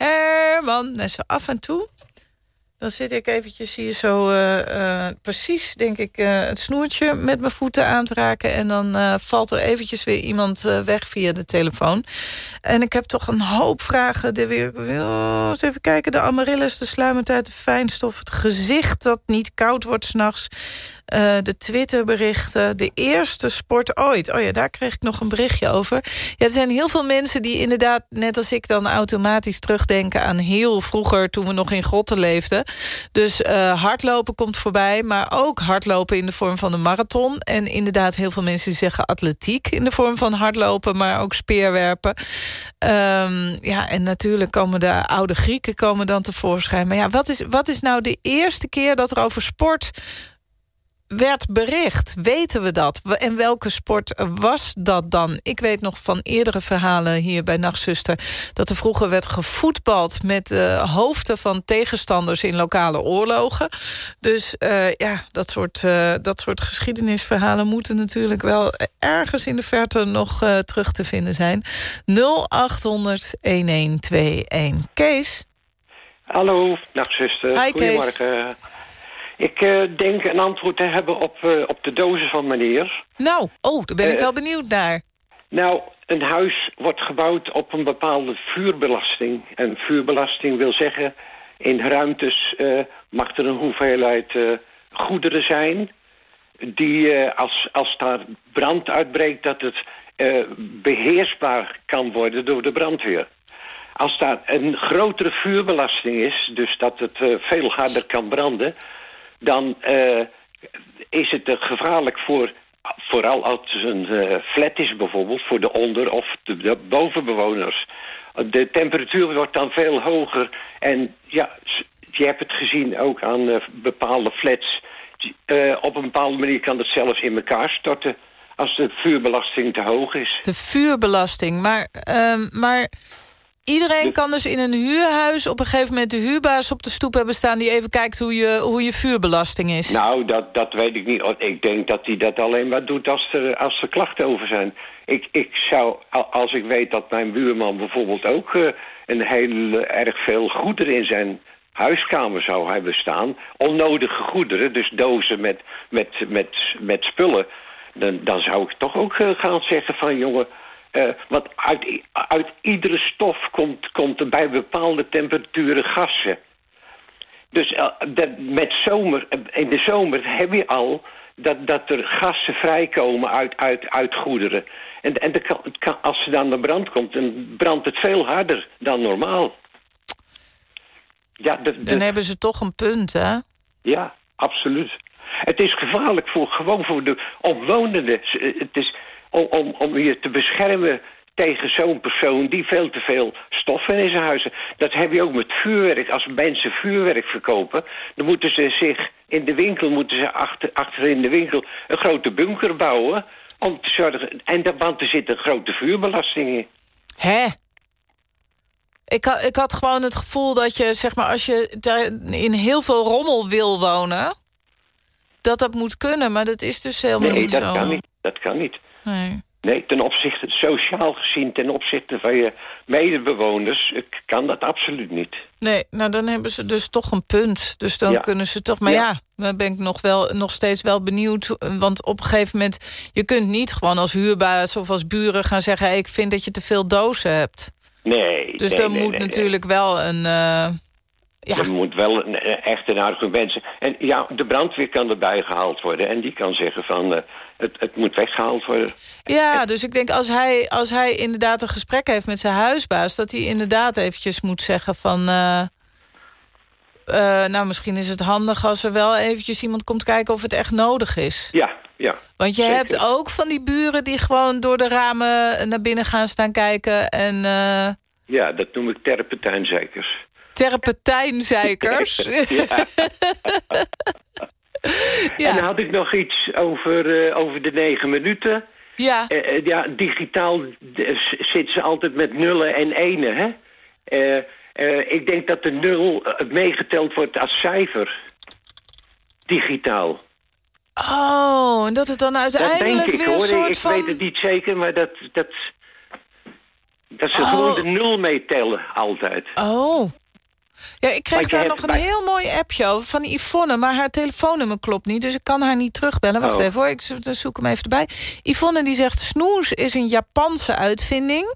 Herman. Nou, zo af en toe. Dan zit ik eventjes hier zo eh, eh, precies, denk ik, eh, het snoertje met mijn voeten aan te raken. En dan valt er eventjes weer iemand weg via de telefoon. En ik heb toch een hoop vragen. De weer, oh, eens even kijken. De amaryllis, de sluimertijd, de fijnstof. Het gezicht dat niet koud wordt s'nachts. Eh, de Twitterberichten. De eerste sport ooit. Oh ja, daar kreeg ik nog een berichtje over. Ja, er zijn heel veel mensen die inderdaad, net als ik... dan automatisch terugdenken aan heel vroeger... toen we nog in grotten leefden. Dus eh, hardlopen komt voorbij. Maar ook hardlopen in de vorm van een marathon. En inderdaad heel veel mensen zeggen atletiek... in de vorm van hardlopen, maar ook speerwerpen. Ehm, ja, en natuurlijk komen de oude Grieken komen dan tevoorschijn. Maar ja, wat is, wat is nou de eerste keer dat er over sport werd bericht? Weten we dat? En welke sport was dat dan? Ik weet nog van eerdere verhalen hier bij Nachtzuster... dat er vroeger werd gevoetbald met de hoofden van tegenstanders... in lokale oorlogen. Dus eh, ja, dat soort, eh, dat soort geschiedenisverhalen... moeten natuurlijk wel ergens in de verte nog eh, terug te vinden zijn. 0800-1121. Kees? Hallo, nachtzuster. Hi, Kees. Ik eh, denk een antwoord te hebben op, eh, op de dozen van meneer. Nou, oh, daar ben ik Eh, wel benieuwd naar. Nou, een huis wordt gebouwd op een bepaalde vuurbelasting. En vuurbelasting wil zeggen... in ruimtes mag er een hoeveelheid goederen zijn... die als, als daar brand uitbreekt... dat het eh, beheersbaar kan worden door de brandweer. Als daar een grotere vuurbelasting is... dus dat het veel harder kan branden... dan eh, is het gevaarlijk voor... vooral als het een eh, flat is bijvoorbeeld... voor de onder- of de, bovenbewoners. De temperatuur wordt dan veel hoger. En ja, je hebt het gezien ook aan eh, bepaalde flats. Op een bepaalde manier kan het zelfs in elkaar storten... als de vuurbelasting te hoog is. De vuurbelasting. Maar, ehm, maar iedereen kan dus in een huurhuis... op een gegeven moment de huurbaas op de stoep hebben staan... die even kijkt hoe je, hoe je vuurbelasting is. Nou, dat, dat weet ik niet. Ik denk dat hij dat alleen maar doet als er, als er klachten over zijn. Ik, ik zou, als ik weet dat mijn buurman bijvoorbeeld ook eh, een heel erg veel goederen in zijn huiskamer zou hebben staan. Onnodige goederen, dus dozen met, met, met, met spullen. Dan, dan zou ik toch ook eh, gaan zeggen van jongen... eh, want uit, uit iedere stof komt, komt er bij bepaalde temperaturen gassen. Dus eh, dat, met zomer, eh, in de zomer heb je al dat, dat er gassen vrijkomen uit, uit, uit goederen. En, en de, als ze dan de brand komt, dan brandt het veel harder dan normaal. Ja, de, de- Dan hebben ze toch een punt, hè? ja, absoluut. Het is gevaarlijk voor, gewoon voor de omwonenden. Het is om, om, om je te beschermen tegen zo'n persoon die veel te veel stoffen in zijn huis heeft. Dat heb je ook met vuurwerk. Als mensen vuurwerk verkopen, dan moeten ze zich in de winkel, moeten ze achter, achter in de winkel een grote bunker bouwen. Om te zorgen, en dat, want er zit een grote vuurbelasting in. Hè? Ik, ha- ik had gewoon het gevoel dat je, zeg maar, als je daar in heel veel rommel wil wonen... dat dat moet kunnen, maar dat is dus helemaal Nee, niet dat zo. kan niet. Dat kan niet. Nee. Nee, ten opzichte, sociaal gezien, ten opzichte van je medebewoners, kan dat absoluut niet. Nee, nou dan hebben ze dus toch een punt. Dus dan Ja. kunnen ze toch... Maar ja, Ja. dan ben ik nog, wel, nog steeds wel benieuwd. Want op een gegeven moment... je kunt niet gewoon als huurbaas of als buren gaan zeggen... Hey, ik vind dat je te veel dozen hebt. Nee. Dus nee, dan nee, moet nee, natuurlijk wel een... eh, Er moet wel een, eh, echt een argument zijn. En ja, de brandweer kan erbij gehaald worden. En die kan zeggen van, eh, het, het moet weggehaald worden. Ja, dus ik denk als hij, als hij inderdaad een gesprek heeft met zijn huisbaas... dat hij inderdaad eventjes moet zeggen van... eh, eh, nou, misschien is het handig als er wel eventjes iemand komt kijken of het echt nodig is. Ja, ja. Want je zeker. hebt ook van die buren die gewoon door de ramen naar binnen gaan staan kijken. En eh Ja, dat noem ik terpentijnzeikers. terpentijnzeikers. Ja. En dan had ik nog iets over, eh, over de negen minuten. Ja. Eh, eh, ja, digitaal eh, s- zit ze altijd met nullen en enen, hè? Ik denk dat de nul meegeteld wordt als cijfer. Digitaal. Oh, en dat het dan Dat uiteindelijk denk ik, weer hoor. soort Ik van... weet het niet zeker, maar dat... dat dat ze Oh. gewoon de nul meetellen, altijd. Oh. Ja, ik kreeg daar nog een bij- heel mooi appje over van Yvonne... maar haar telefoonnummer klopt niet, dus ik kan haar niet terugbellen. Wacht Oh. even hoor, ik zoek hem even erbij. Yvonne die zegt, snoes is een Japanse uitvinding...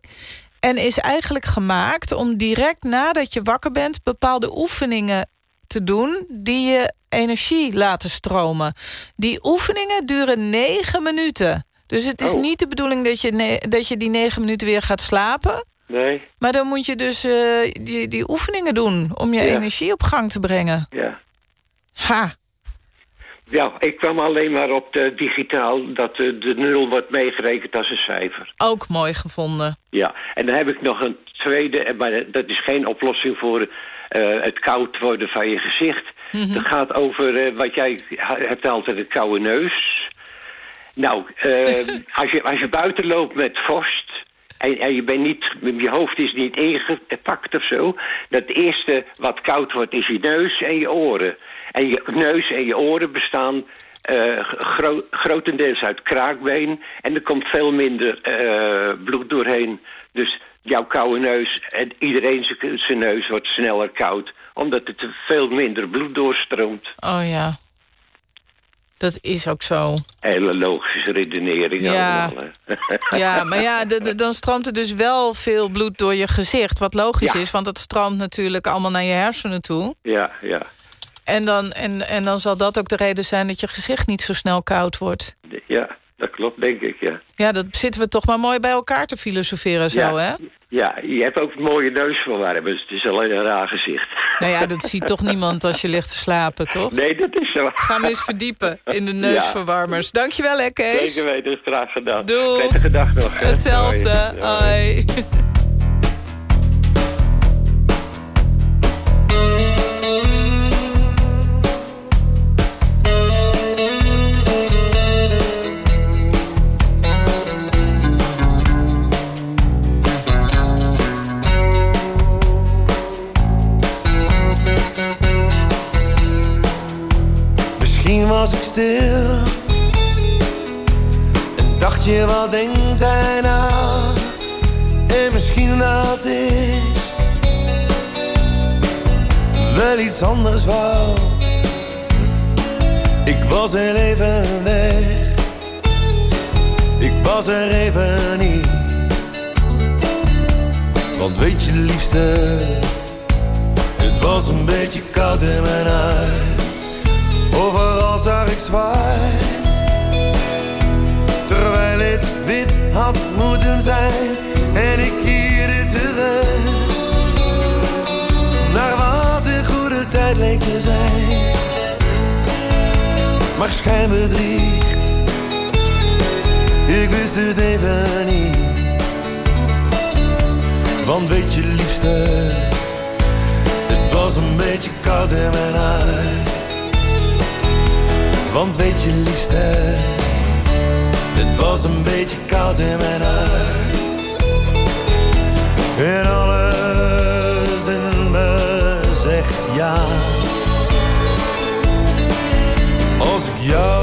en is eigenlijk gemaakt om direct nadat je wakker bent... bepaalde oefeningen te doen die je energie laten stromen. Die oefeningen duren negen minuten. Dus het is Oh. niet de bedoeling dat je, dat je die negen minuten weer gaat slapen... Nee? Maar dan moet je dus eh, die, die oefeningen doen om je Ja. energie op gang te brengen. Ja. Ha. Ja, ik kwam alleen maar op de digitaal dat de, de nul wordt meegerekend als een cijfer. Ook mooi gevonden. Ja, en dan heb ik nog een tweede, eh, maar dat is geen oplossing voor eh, het koud worden van je gezicht. Mhm. Dat gaat over wat jij hebt altijd een koude neus. Nou, eh, als, je, als je buiten loopt met vorst en, je, bent niet, je hoofd is niet ingepakt of zo... dat eerste wat koud wordt is je neus en je oren. En je neus en je oren bestaan eh, gro- grotendeels uit kraakbeen... en er komt veel minder eh, bloed doorheen. Dus jouw koude neus en iedereen zijn- neus wordt sneller koud... omdat er veel minder bloed doorstroomt. Oh ja. Dat is ook zo. Hele logische redenering Ja. allemaal. hè. Ja, maar ja, dan stroomt er dus wel veel bloed door je gezicht. Wat logisch Ja. is, want het stroomt natuurlijk allemaal naar je hersenen toe. Ja, ja. En dan, en, en dan zal dat ook de reden zijn dat je gezicht niet zo snel koud wordt. Ja, dat klopt, denk ik, ja. Ja, dat zitten we toch maar mooi bij elkaar te filosoferen zo, Ja. hè? Ja, je hebt ook een mooie neusverwarmers. Het is alleen een raar gezicht. Nou ja, dat ziet toch niemand als je ligt te slapen, toch? Nee, dat is zo. Ga me eens verdiepen in de neusverwarmers. Dankjewel, hè, Kees. Zeker weten, graag gedaan. Doei. Prettige dag nog. hè. Hetzelfde. Hoi. Hoi. Stil en dacht je wat denkt hij nou? En misschien dat ik wel iets anders wou. Ik was er even weg, ik was er even niet. Want weet je liefste, het was een beetje koud in mijn huis. Zag ik Terwijl het wit had moeten zijn En ik keerde terug. Naar wat de goede tijd leek te zijn. Maar schijn bedriegt. Ik wist het even niet. Want weet je liefste Het was een beetje koud in mijn huis want weet je liefste, het was een beetje koud in mijn hart. En alles in me zegt ja. Als ik jou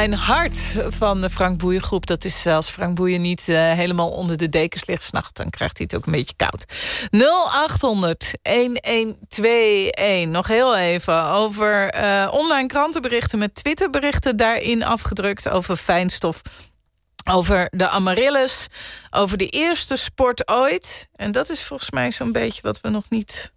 mijn hart van de Frank Boeien groep. Dat is eh, als Frank Boeien niet eh, helemaal onder de dekens ligt s'nachts... dan krijgt hij het ook een beetje koud. 0800-1121. Nog heel even over eh, online krantenberichten... met Twitterberichten daarin afgedrukt over fijnstof over de amaryllis, over de eerste sport ooit. En dat is volgens mij zo'n beetje wat we nog niet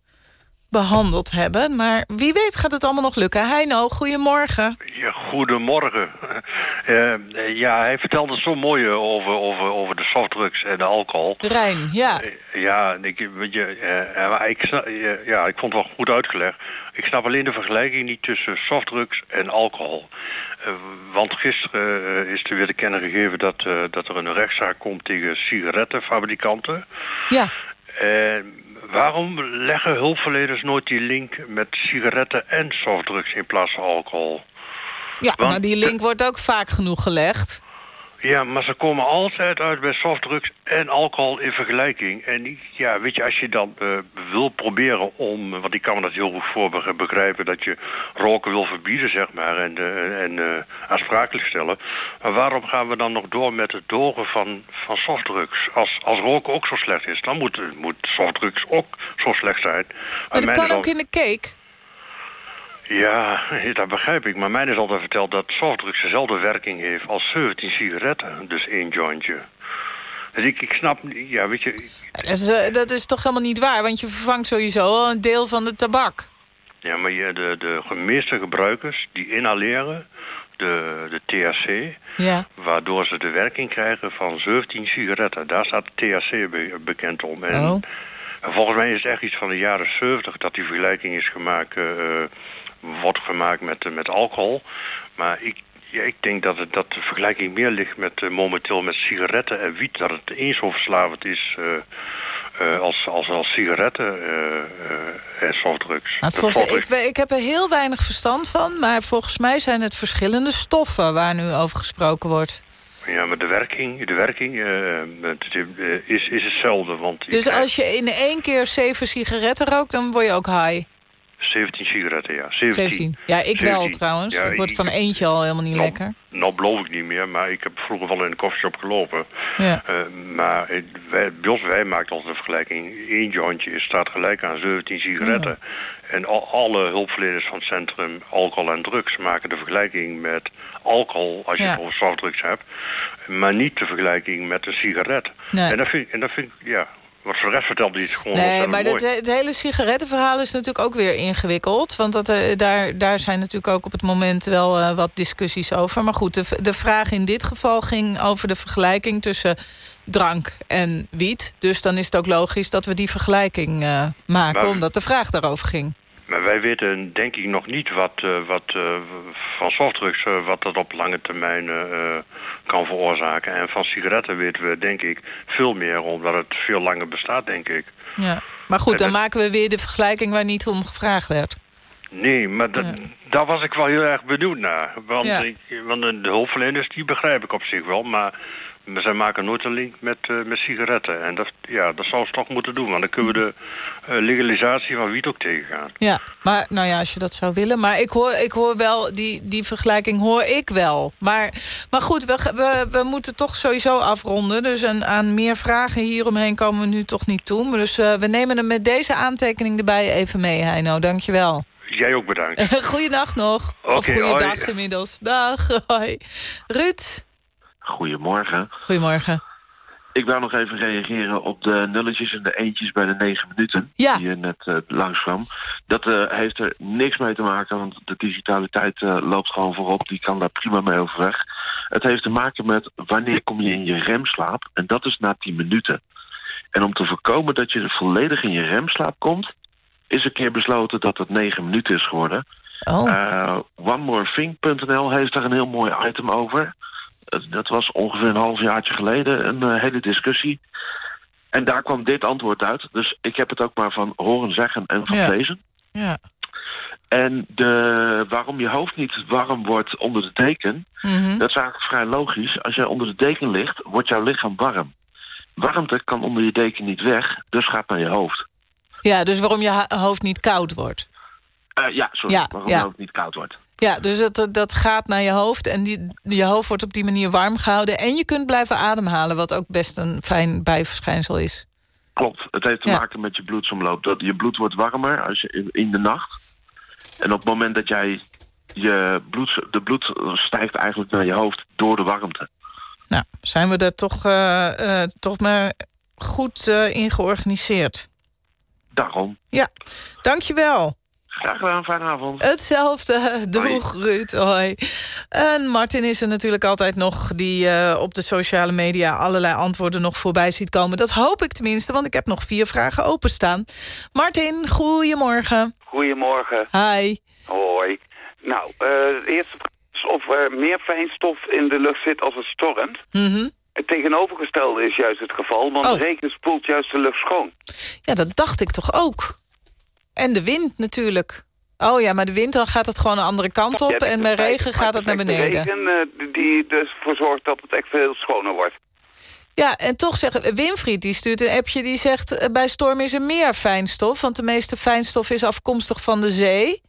behandeld hebben. Maar wie weet gaat het allemaal nog lukken. Heino, goedemorgen. Ja, goedemorgen. Eh, ja, hij vertelde zo mooi eh, over, over, over de softdrugs en de alcohol. Rijn, ja. Ja, ik, weet je, maar ik, ja, ik vond het wel goed uitgelegd. Ik snap alleen de vergelijking niet tussen softdrugs en alcohol. Want gisteren is er weer te kennen gegeven dat, dat er een rechtszaak komt tegen sigarettenfabrikanten. Ja. En waarom leggen hulpverleners nooit die link met sigaretten en softdrugs in plaats van alcohol? Ja, Want- maar die link wordt ook vaak genoeg gelegd. Ja, maar ze komen altijd uit bij softdrugs en alcohol in vergelijking. En ja, weet je, als je dan eh, wil proberen om... Want ik kan me dat heel goed voor be- begrijpen... dat je roken wil verbieden, zeg maar, en, eh, en eh, aansprakelijk stellen. Maar waarom gaan we dan nog door met het dogen van, van softdrugs? Als, als roken ook zo slecht is, dan moet, moet softdrugs ook zo slecht zijn. Maar dat kan ook in de cake. Ja, dat begrijp ik. Maar mij is altijd verteld dat softdrugs dezelfde werking heeft als 17 sigaretten. Dus één jointje. Dus ik, ik snap, ja, weet je... Dat is, eh, dat is toch helemaal niet waar, want je vervangt sowieso al een deel van de tabak. Ja, maar je, de, de meeste gebruikers die inhaleren de, de THC... Ja. waardoor ze de werking krijgen van 17 sigaretten. Daar staat THC be- bekend om. En Oh. volgens mij is het echt iets van de jaren 70 dat die vergelijking is gemaakt... eh, wordt gemaakt met, eh, met alcohol. Maar ik, ja, ik denk dat, het, dat de vergelijking meer ligt met eh, momenteel met sigaretten en wiet. Dat het eens zo verslavend is eh, als, als, als sigaretten en softdrugs. Nou, volgens, ik, ik heb er heel weinig verstand van, maar volgens mij zijn het verschillende stoffen waar nu over gesproken wordt. Ja, maar de werking, de werking is, is hetzelfde. Want Dus als je in één keer zeven sigaretten rookt, dan word je ook high. 17 sigaretten, ja. 17. 17. Ja, ik wel 17. trouwens. Ja, ik word van eentje al helemaal niet Nou, lekker. Nou beloof ik niet meer, maar ik heb vroeger wel in een koffieshop gelopen. Ja. Eh, maar het- wij, bij ons, wij maken altijd een vergelijking. Eén jointje staat gelijk aan 17 sigaretten. En al, alle hulpverleners van het centrum alcohol en drugs maken de vergelijking met alcohol als je het over softdrugs hebt. Maar niet de vergelijking met een sigaret. Nee. En, dat vind, en dat vind ik, ja, wat voor de rest vertelde hij het gewoon Nee, maar mooi. het, hele sigarettenverhaal is natuurlijk ook weer ingewikkeld. Want dat, eh, daar, daar zijn natuurlijk ook op het moment wel eh, wat discussies over. Maar goed, de, de vraag in dit geval ging over de vergelijking tussen drank en wiet. Dus dan is het ook logisch dat we die vergelijking eh, maken, Maar- omdat de vraag daarover ging. Maar wij weten denk ik nog niet wat, eh, wat eh, van softdrugs eh, wat dat op lange termijn kan veroorzaken. En van sigaretten weten we denk ik veel meer, omdat het veel langer bestaat denk ik. Ja. Maar goed, dan dat- maken we weer de vergelijking waar niet om gevraagd werd. Nee, maar dat, daar was ik wel heel erg benieuwd naar. Want, Ja. ik, want de, hulpverleners die begrijp ik op zich wel, maar zij maken nooit een link met, eh, met sigaretten. En dat, ja, dat zou ze toch moeten doen. Want dan kunnen we de eh, legalisatie van wiet ook tegengaan. Ja, maar nou ja, als je dat zou willen. Maar ik hoor, ik hoor wel, die, die vergelijking hoor ik wel. Maar, maar goed, we, we, we moeten toch sowieso afronden. Dus aan, aan meer vragen hieromheen komen we nu toch niet toe. Dus eh, we nemen hem met deze aantekening erbij even mee, Heino. Dankjewel. Jij ook bedankt. Goeiedag nog. of Oké, goeiedag inmiddels. Dag, hoi. Ruud. Goedemorgen. Goedemorgen. Ik wou nog even reageren op de nulletjes en de eentjes bij de negen minuten... Ja. die je net uh, langskwam. Dat uh, heeft er niks mee te maken, want de digitaliteit uh, loopt gewoon voorop. Die kan daar prima mee overweg. Het heeft te maken met wanneer kom je in je remslaap. En dat is na 10 minuten. En om te voorkomen dat je volledig in je remslaap komt... is een keer besloten dat het 9 minuten is geworden. Oh. OneMoreThing.nl heeft daar een heel mooi item over. Uh, dat was ongeveer een halfjaartje geleden een uh, hele discussie. En daar kwam dit antwoord uit. Dus ik heb het ook maar van horen zeggen en van Ja. lezen. Ja. En de, waarom je hoofd niet warm wordt onder de deken... Mhm. dat is eigenlijk vrij logisch. Als jij onder de deken ligt, wordt jouw lichaam warm. Warmte kan onder je deken niet weg, dus gaat naar je hoofd. Ja, dus waarom je hoofd niet koud wordt. Eh, ja, sorry, Ja, waarom ja. je hoofd niet koud wordt. Ja, dus dat, dat gaat naar je hoofd en die, je hoofd wordt op die manier warm gehouden. En je kunt blijven ademhalen, wat ook best een fijn bijverschijnsel is. Klopt, het heeft te Ja. maken met je bloedsomloop. Dat je bloed wordt warmer als je in, de nacht. En op het moment dat jij je bloed, de bloed stijgt eigenlijk naar je hoofd door de warmte. Nou, zijn we er toch, eh, eh, toch maar goed eh, in georganiseerd. Daarom. Ja, dankjewel. Graag gedaan, fijne avond. Hetzelfde, droeg Ruud, hoi. En Martin is er natuurlijk altijd nog... die eh, op de sociale media allerlei antwoorden nog voorbij ziet komen. Dat hoop ik tenminste, want ik heb nog vier vragen openstaan. Martin, goedemorgen. Goedemorgen. Hi. Hoi. Nou, eh, de eerste vraag is of er meer fijnstof in de lucht zit als het stormt. Mhm. Het tegenovergestelde is juist het geval, want Oh. regen spoelt juist de lucht schoon. Ja, dat dacht ik toch ook. En de wind natuurlijk. Oh ja, maar de wind dan gaat het gewoon een andere kant op... Ja, en feit, regen gaat het naar is echt de beneden. regen eh, die dus ervoor zorgt dat het echt veel schoner wordt. Ja, en toch zeggen Winfried die stuurt een appje die zegt... eh, bij storm is er meer fijnstof, want de meeste fijnstof is afkomstig van de zee.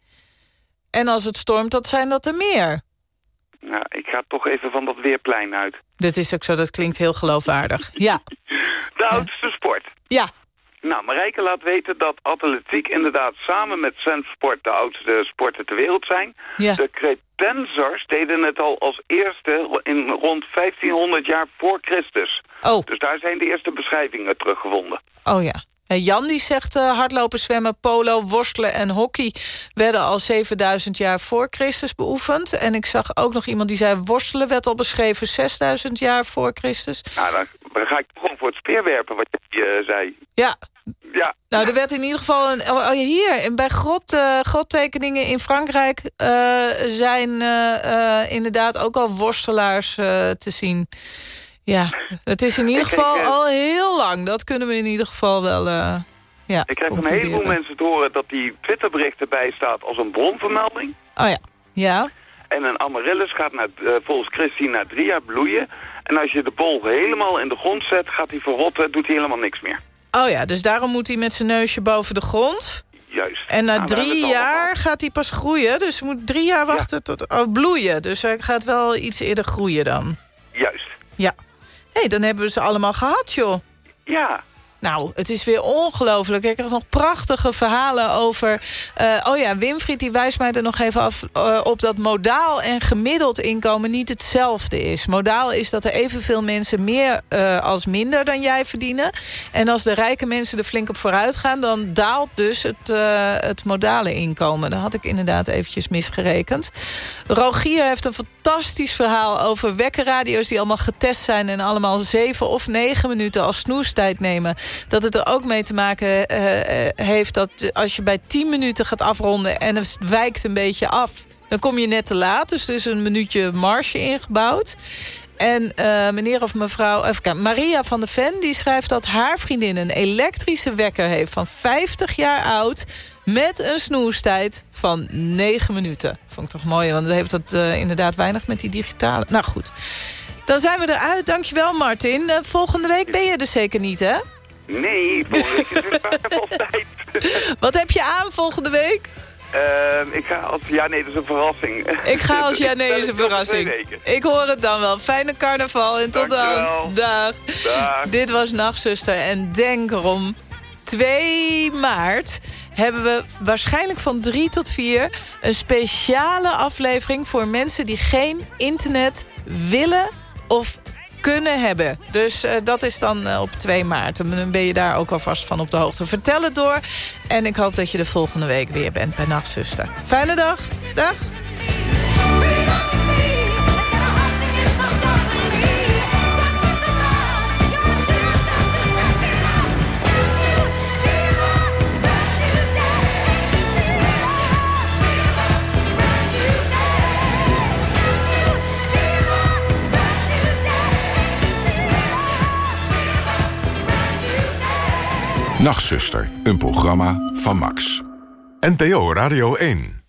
En als het stormt, dat zijn dat er meer. Nou, ik ga toch even van dat weerplein uit. Dat is ook zo, dat klinkt heel geloofwaardig. Ja, De oudste sport. ja. Nou, Marijke laat weten dat atletiek inderdaad samen met zandsport de oudste sporten ter wereld zijn. Ja. De Cretensers deden het al als eerste in rond 1500 jaar voor Christus. Oh. Dus daar zijn de eerste beschrijvingen teruggevonden. Oh ja. En Jan die zegt eh, hardlopen, zwemmen, polo, worstelen en hockey... werden al 7000 jaar voor Christus beoefend. En ik zag ook nog iemand die zei... worstelen werd al beschreven 6000 jaar voor Christus. Nou, dan, dan ga ik gewoon voor het speerwerpen wat je eh, zei. Ja, Ja, Nou, er werd in ieder geval... Een, oh, hier, en bij grot, eh, grottekeningen in Frankrijk... eh, zijn inderdaad ook al worstelaars te zien. Ja, het is in ieder geval al heel lang. Dat kunnen we in ieder geval wel... ja, ik krijg van een heleboel mensen te horen dat die Twitterbericht erbij staat als een bronvermelding. Oh ja, ja. En een amaryllis gaat naar, volgens Christine na drie jaar bloeien. En als je de bol helemaal in de grond zet, gaat hij verrotten, doet hij helemaal niks meer. Oh ja, dus daarom moet hij met zijn neusje boven de grond. Juist. En na Nou, drie jaar gaat hij pas groeien. Dus je moet drie jaar wachten tot... Oh, bloeien. Dus hij gaat wel iets eerder groeien dan. Juist. Ja. Hé, hey, dan hebben we ze allemaal gehad, joh. Ja. Nou, het is weer ongelooflijk. Ik heb nog prachtige verhalen over... eh, oh ja, Winfried die wijst mij er nog even af eh, op... dat modaal en gemiddeld inkomen niet hetzelfde is. Modaal is dat er evenveel mensen meer eh, als minder dan jij verdienen. En als de rijke mensen er flink op vooruit gaan... dan daalt dus het, het modale inkomen. Dat had ik inderdaad eventjes misgerekend. Rogier heeft een fantastisch verhaal over wekkerradio's... die allemaal getest zijn en allemaal zeven of negen minuten als snoestijd nemen. Dat het er ook mee te maken eh, eh, heeft dat als je bij tien minuten gaat afronden... en het wijkt een beetje af, dan kom je net te laat. Dus er is een minuutje marge ingebouwd. En eh, meneer of mevrouw, even Maria van der Ven... die schrijft dat haar vriendin een elektrische wekker heeft... van 50 jaar oud met een snoerstijd van 9 minuten. Vond ik toch mooi, want dat heeft dat inderdaad weinig met die digitale... Nou goed. Dan zijn we eruit. Dankjewel, Martin. Volgende week ben je er zeker niet, hè? Nee, volgende week is het weer vol tijd. Wat heb je aan volgende week? Ehm, ik ga als... Ja, nee, dat is een verrassing. Ik ga als ja, nee, is een verrassing. Ik hoor het dan wel. Fijne carnaval en tot dan. Dag. Dag. Dit was Nachtzuster en denk erom... 2 maart hebben we waarschijnlijk van 3 tot 4... een speciale aflevering voor mensen die geen internet willen of kunnen hebben. Dus eh, dat is dan eh, op 2 maart. En Dan ben je daar ook alvast van op de hoogte. Vertel het door. En ik hoop dat je de volgende week weer bent bij Nachtzuster. Fijne dag. Dag. Nachtzuster, een programma van Max. NPO Radio 1.